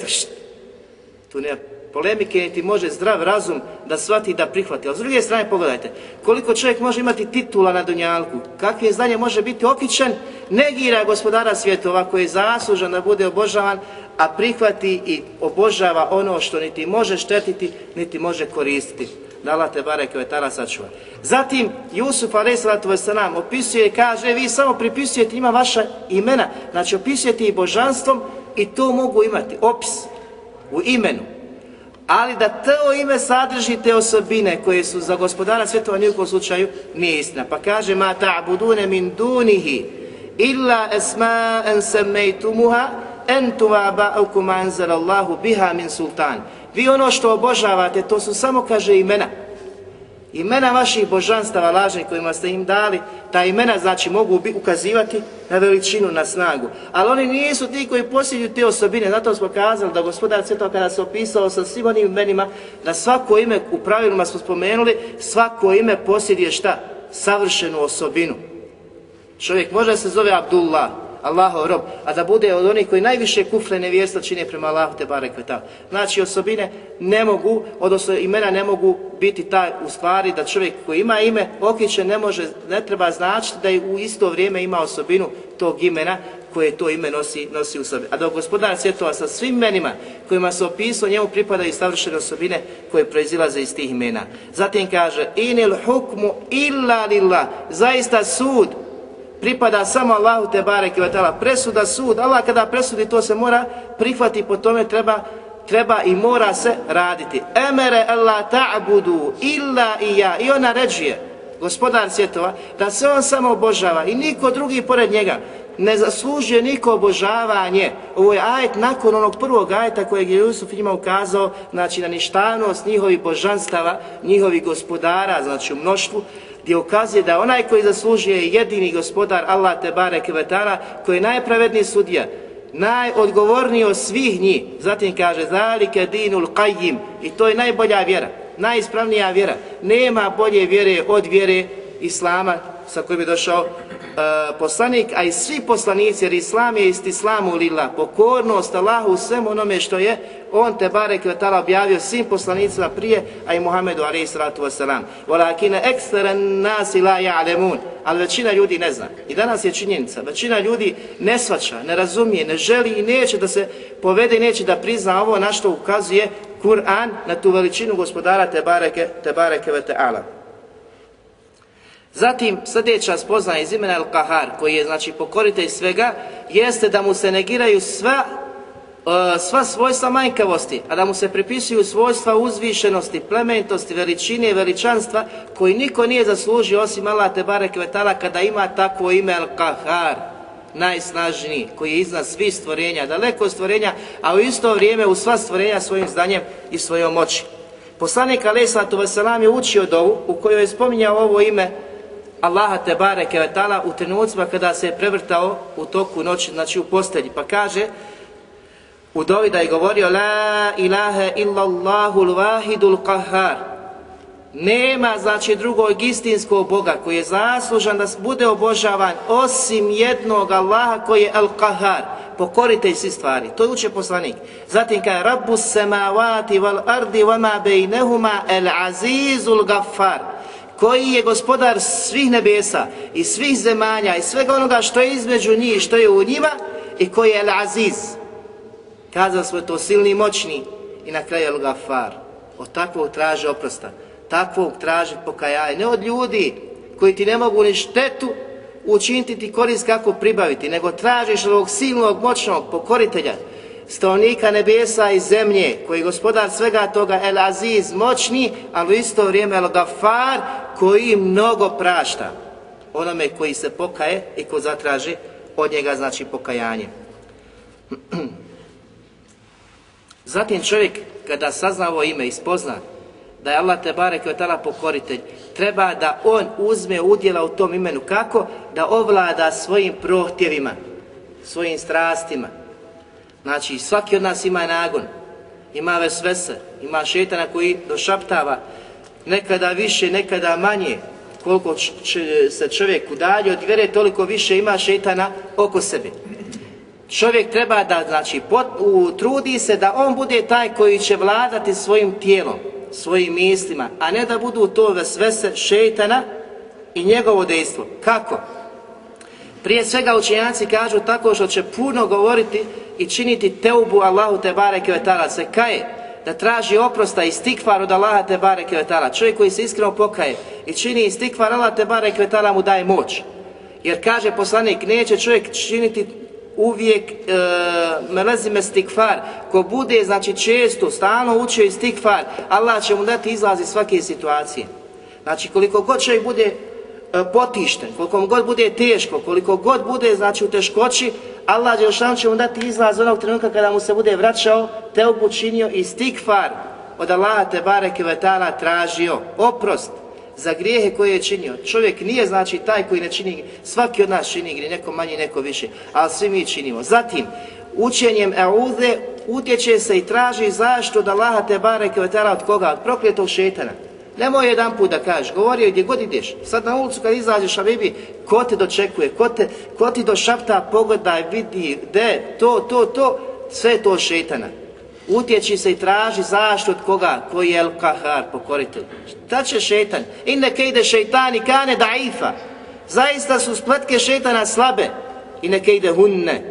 tu nema polemike, niti može zdrav razum da shvati da prihvati. Ali s druge strane pogledajte, koliko čovjek može imati titula na Dunjalku, kakve znanje može biti okićen, negira gospodara svjetova koji je zaslužan da bude obožavan, a prihvati i obožava ono što niti može štetiti, niti može koristiti. Da Allah te bareke ve tala sačuva. Zatim Jusuf alejselatu ve opisuje i kaže vi samo pripisujete ima vaša imena, znači opisujete i božanstvom i to mogu imati opis u imenu ali da to ime sadrži te osobine koje su za gospodara svjetova nijekom slučaju nije istina. Pa kaže ma ta'budune min dunihi illa esma'en semmejtumuha entum aba'ukum anzalallahu biha min sultan. Vi ono što obožavate, to su samo, kaže, imena imena vaših božanstava lažnih kojima ste im dali, ta imena znači mogu bi ukazivati na veličinu, na snagu. Ali oni nisu ti koji posjeduju te osobine, zato smo kazali da gospodar svjetova kada se opisao sa svim onim imenima, da svako ime, u pravilima smo spomenuli, svako ime posjeduje šta? savršenu osobinu. Čovjek može se zove Abdullah, Allahov rob, a da bude od onih koji najviše kufre nevjerstva čine prema Allahu te barek vetal. Znači osobine ne mogu, odnosno imena ne mogu biti taj u stvari da čovjek koji ima ime okriče ne može, ne treba značiti da je u isto vrijeme ima osobinu tog imena koje to ime nosi, nosi u sebi. A da gospodar svjetova sa svim imenima kojima se opisao, njemu pripadaju savršene osobine koje proizilaze iz tih imena. Zatim kaže, inil hukmu illa lillah, zaista sud pripada samo Allahu te bareke ve taala. Presuda sud, Allah kada presudi to se mora prihvati po tome treba treba i mora se raditi. Emere Allah ta'budu illa i ja. I ona ređuje, gospodar svjetova, da se on samo obožava i niko drugi pored njega ne zaslužuje niko obožavanje. Ovo je ajet nakon onog prvog ajeta kojeg je Jusuf njima ukazao, znači na ništavnost njihovih božanstava, njihovih gospodara, znači u mnoštvu, gdje ukazuje da onaj koji zaslužuje jedini gospodar Allah te bareke vetara koji je najpravedniji sudija najodgovorniji od svih njih. Zatim kaže zalike dinul qayyim i to je najbolja vjera najispravnija vjera. Nema bolje vjere od vjere islama sa kojim je došao uh, poslanik, a i svi poslanici, jer islam je isti islamu lila, pokornost Allahu svemu onome što je, on te bare kvetala objavio svim poslanicima prije, a i Muhammedu alaihi salatu wasalam. Volakine eksteren nasi la ja'lemun, ali većina ljudi ne zna. I danas je činjenica, većina ljudi ne svača, ne razumije, ne želi i neće da se povede i neće da prizna ovo na što ukazuje Kur'an na tu veličinu gospodara te bareke, te bareke ve ta'ala. Zatim, sljedeća spoznaja iz imena Al-Kahar, koji je, znači, pokoritelj svega, jeste da mu se negiraju sva, E, sva svojstva manjkavosti, a da mu se pripisuju svojstva uzvišenosti, plementosti, veličine i veličanstva, koji niko nije zaslužio osim Allah Tebare Kvetala kada ima takvo ime Al-Kahar, najsnažniji, koji je iznad svih stvorenja, daleko stvorenja, a u isto vrijeme u sva stvorenja svojim zdanjem i svojom moći. Poslanik Alej Sallatu Veselam je učio dovu u kojoj je spominjao ovo ime Allaha te bareke u trenucima kada se je prevrtao u toku noći, znači u postelji, pa kaže u dovi da je govorio La ilaha illa Allahul wahidul qahar. Nema, znači, drugog istinskog Boga koji je zaslužan da bude obožavan osim jednog Allaha koji je Al-Qahar, pokoritelj svi stvari. To je uče poslanik. Zatim kaže Rabbu semavati wal ardi wama bejnehuma el-azizul gaffar koji je gospodar svih nebesa i svih zemalja i svega onoga što je između njih, što je u njima i koji je Al-Aziz. Kazali smo to silni i moćni i na kraju Al-Gafar. Od takvog traže oprosta, takvog traže pokajanje, Ne od ljudi koji ti ne mogu ni štetu učiniti ti korist kako pribaviti, nego tražiš od ovog silnog, moćnog pokoritelja, stanovnika nebesa i zemlje, koji je gospodar svega toga, El Aziz, moćni, ali u isto vrijeme El Gafar, koji mnogo prašta onome koji se pokaje i ko zatraži od njega, znači, pokajanje. Zatim čovjek, kada sazna ovo ime i spozna da je Allah Tebare Kvetala pokoritelj, treba da on uzme udjela u tom imenu. Kako? Da ovlada svojim prohtjevima, svojim strastima, Znači, svaki od nas ima nagon, ima vesvese, ima šetana koji došaptava, nekada više, nekada manje, koliko se čovjek udalje od vjere, toliko više ima šetana oko sebe. Čovjek treba da, znači, pot, u, trudi se da on bude taj koji će vladati svojim tijelom, svojim mislima, a ne da budu to vesvese šeitana i njegovo dejstvo. Kako? Prije svega učenjaci kažu tako što će puno govoriti i činiti teubu Allahu te bareke ve taala se kaje da traži oprosta i stikvar od Allaha te bareke ve taala čovjek koji se iskreno pokaje i čini stikvar Allah te bareke ve taala mu daje moć jer kaže poslanik neće čovjek činiti uvijek e, melezime stikfar. Ko bude znači često stalno učio i stikfar Allah će mu dati izlaz iz svake situacije. Znači koliko god čovjek bude E, potišten, koliko god bude teško, koliko god bude znači u teškoći, Allah Đelšan će mu dati izlaz onog trenutka kada mu se bude vraćao, te obučinio i stikfar od Allaha te bareke vetala tražio. Oprost za grijehe koje je činio. Čovjek nije znači taj koji ne čini, svaki od nas čini grije, neko manje, neko više, ali svi mi činimo. Zatim, učenjem Euze utječe se i traži zašto da Allaha te bareke vetala od koga? Od prokletog šetana Nemoj jedan put da kažeš, govori gdje god ideš. Sad na ulicu kad izađeš, a bibi, ko te dočekuje, ko, te, ko ti došapta, pogledaj, vidi, de, to, to, to, sve je to šetana. Utječi se i traži zašto od koga, koji je El-Kahar, pokoritelj. Šta će šetan? Inne kejde šeitani kane daifa. Zaista su spletke šetana slabe. Inne kejde hunne.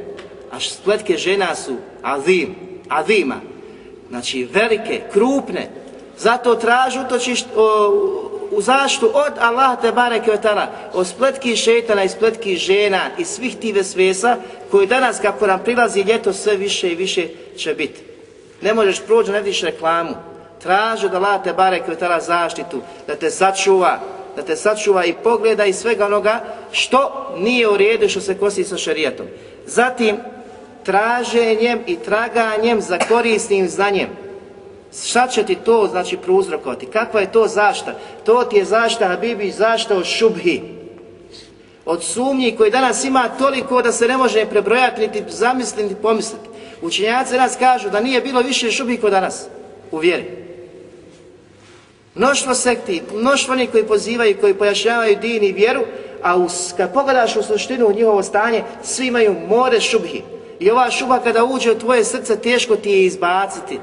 A spletke žena su azim, azima. Znači velike, krupne. Zato traži utočiš u zaštu od Allaha te bareke ve taala od spletki šetana i spletki žena i svih tih vesvesa koji danas kako nam prilazi ljeto sve više i više će biti. Ne možeš proći, ne vidiš reklamu. Traži da Allaha te bareke ve zaštitu da te sačuva, da te sačuva i pogleda i svega onoga što nije u redu što se kosi sa šerijatom. Zatim, traženjem i traganjem za korisnim znanjem. Šta će ti to znači prouzrokovati? Kakva je to zašta? To ti je zašta, Habibi, zašta od šubhi. Od sumnji koji danas ima toliko da se ne može prebrojati, niti zamisliti, niti pomisliti. Učenjaci nas kažu da nije bilo više šubi kod danas u vjeri. Mnoštvo sekti, mnoštvo oni koji pozivaju, koji pojašnjavaju din i vjeru, a us, kad pogledaš u suštinu u njihovo stanje, svi imaju more šubhi. I ova šuba kada uđe u tvoje srce, teško ti je izbaciti.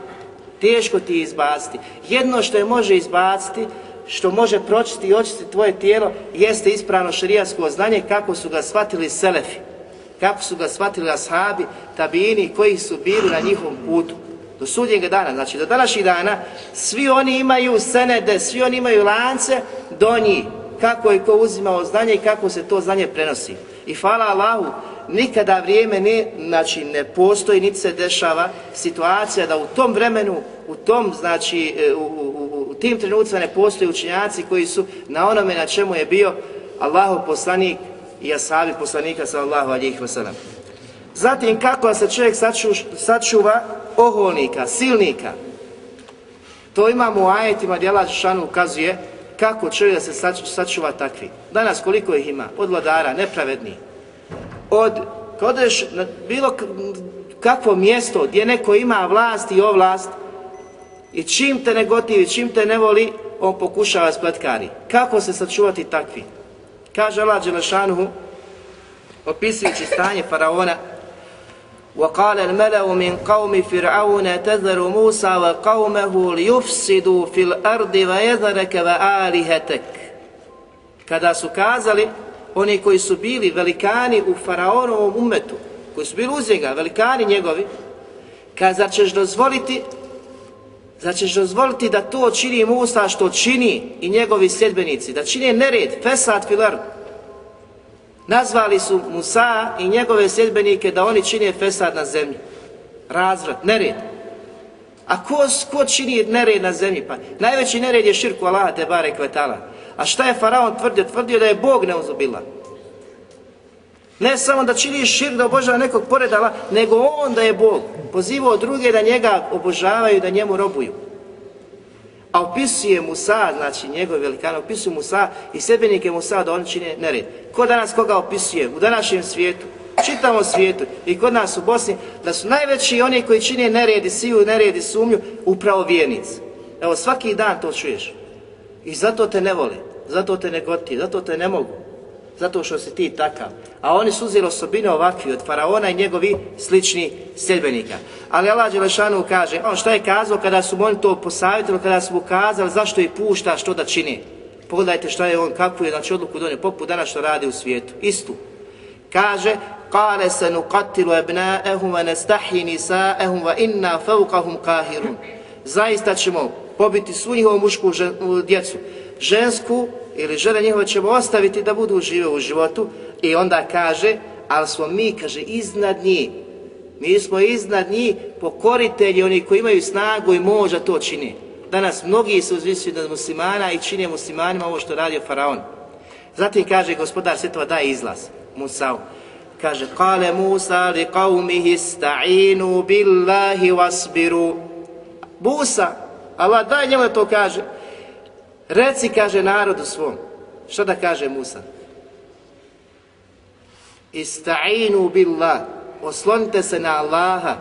Teško ti je izbaciti. Jedno što je može izbaciti, što može pročiti i očiti tvoje tijelo, jeste ispravno šarijasko znanje kako su ga shvatili selefi. Kako su ga shvatili ashabi, tabini koji su bili na njihovom putu? Do sudnjeg dana, znači do današnjih dana, svi oni imaju senede, svi oni imaju lance do njih, kako je ko uzimao znanje i kako se to znanje prenosi. I hvala Allahu, nikada vrijeme ne, znači ne postoji, niti se dešava situacija da u tom vremenu, u tom, znači, e, u, u, u tim trenucima ne postoji učenjaci koji su na onome na čemu je bio Allahu poslanik i ashabi poslanika sallallahu alihi wasallam. Zatim kako se čovjek saču, sačuva oholnika, silnika. To imamo u ajetima gdje Allah Žešanu ukazuje kako čovjek se sačuva takvi. Danas koliko ih ima? Od vladara, nepravedni. Od, kodeš na bilo kakvo mjesto gdje neko ima vlast i ovlast i čim te ne gotivi, čim te ne voli, on pokušava spletkari. Kako se sačuvati takvi? Kaže Allah Đelešanuhu, opisujući stanje faraona, وقال الملأ من قوم فرعون تذر موسى وقومه ليفسدوا في الأرض ويذرك وآلهتك kada su kazali oni koji su bili velikani u faraonovom umetu koji su bili uz njega, velikani njegovi kada ćeš dozvoliti da ćeš dozvoliti da to čini Musa što čini i njegovi sljedbenici, da čini nered, fesad filar. Nazvali su Musa i njegove sljedbenike da oni čine fesad na zemlji. Razvrat, nered. A ko, ko čini nered na zemlji? Pa najveći nered je širku Allaha te bare kvetala. A šta je faraon tvrdio? Tvrdio da je Bog neuzubila. Ne samo da čini širk da obožava nekog poredala, nego on da je Bog. Pozivao druge da njega obožavaju, da njemu robuju. A opisuje Musa, znači njegov velikan, opisuje Musa i sebenike Musa da oni čine nered. Ko danas koga opisuje? U današnjem svijetu, čitavom svijetu i kod nas u Bosni, da su najveći oni koji čine neredi, siju, neredi, sumnju, upravo vjernici. Evo svaki dan to čuješ. I zato te ne vole, zato te ne goti, zato te ne mogu zato što si ti takav. A oni su uzeli osobine ovakvi od faraona i njegovi slični sedbenika. Ali Allah Đelešanu kaže, on šta je kazao kada su oni to posavjetili, kada su mu kazali zašto ih pušta, što da čini. Pogledajte šta je on, kakvu je znači, odluku donio, poput danas što radi u svijetu. Istu. Kaže, kale se nukatilu ebnaehum wa nestahi nisaehum wa inna fevkahum kahirun. Zaista ćemo pobiti svu njihovu mušku žen, djecu, žensku ili žene njihove ćemo ostaviti da budu žive u životu i onda kaže, ali smo mi, kaže, iznad njih. Mi smo iznad njih pokoritelji, oni koji imaju snagu i moć da to čini. Danas mnogi su uzvisili nad muslimana i čine muslimanima ovo što radio faraon. Zatim kaže gospodar svjetova daje izlaz Musa'u. Kaže, kale Musa li qavmihi sta'inu billahi wasbiru. Musa, Allah daj njemu to kaže, Reci, kaže narodu svom. Što da kaže Musa? Ista'inu billah. Oslonite se na Allaha.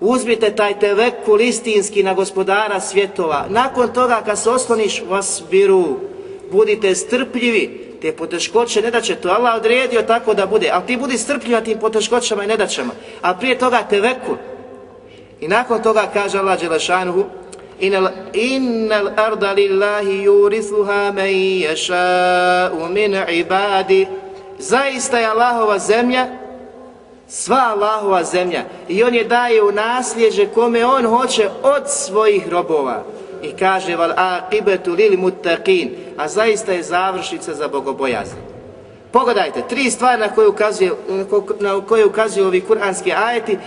Uzmite taj tevekul istinski na gospodara svjetova. Nakon toga kad se osloniš, vas biru, budite strpljivi, te poteškoće ne da će to Allah odredio tako da bude, ali ti budi strpljiv na tim poteškoćama i nedaćama. A prije toga tevekul. I nakon toga kaže Allah Đelešanuhu, Innal, innal arda lillahi yurithuha man yasha'u min ibadi. Zaista je Allahova zemlja, sva Allahova zemlja. I on je daje u nasljeđe kome on hoće od svojih robova. I kaže val aqibatu lil muttaqin, a zaista je završnica za bogobojazne. Pogledajte, tri stvari na koje ukazuje, na koje ukazuju ovi kuranski ajeti,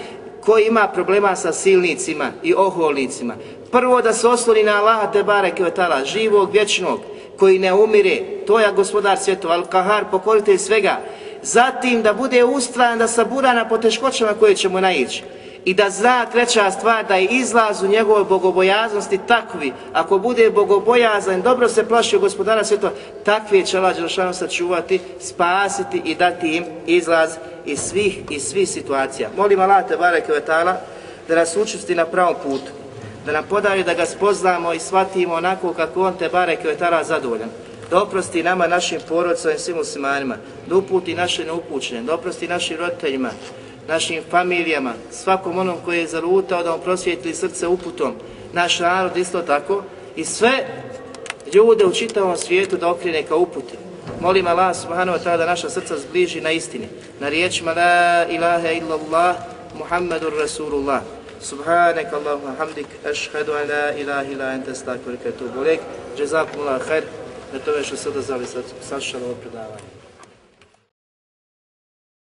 Ko ima problema sa silnicima i oholnicima. Prvo da se osloni na Allaha te bareke ve taala, živog, vječnog, koji ne umire, to je gospodar svjetova, al-kahar, pokoritelj svega. Zatim da bude ustrajan, da sabura na poteškoćama koje ćemo naići. I da zna treća stvar, da je izlaz u njegovoj bogobojaznosti takvi. Ako bude bogobojazan, dobro se plaši u gospodara svjetova, takvi će Allah Đelšanu sačuvati, spasiti i dati im izlaz iz svih i svih situacija. Molim Allah te bareke vetala da nas učusti na pravom putu da nam podari da ga spoznamo i shvatimo onako kako on te bareke vetala zadovoljan. Da oprosti nama, našim porodcima i svim muslimanima, da uputi naše neupućene, da oprosti našim roditeljima, našim familijama, svakom onom koji je zalutao da on prosvjetili srce uputom, naš narod isto tako, i sve ljude u čitavom svijetu da okrene kao uputi. Molim Allah subhanahu wa ta'ala da naša srca zbliži na istini, na riječima La ilaha illallah Muhammadur Rasulullah. سبحانك اللهم وبحمدك أشهد أن لا إله إلا أنت أستغفرك وأتوب إليك جزاكم الله خير na tome što se odazvali sa, sa ovo predavanje.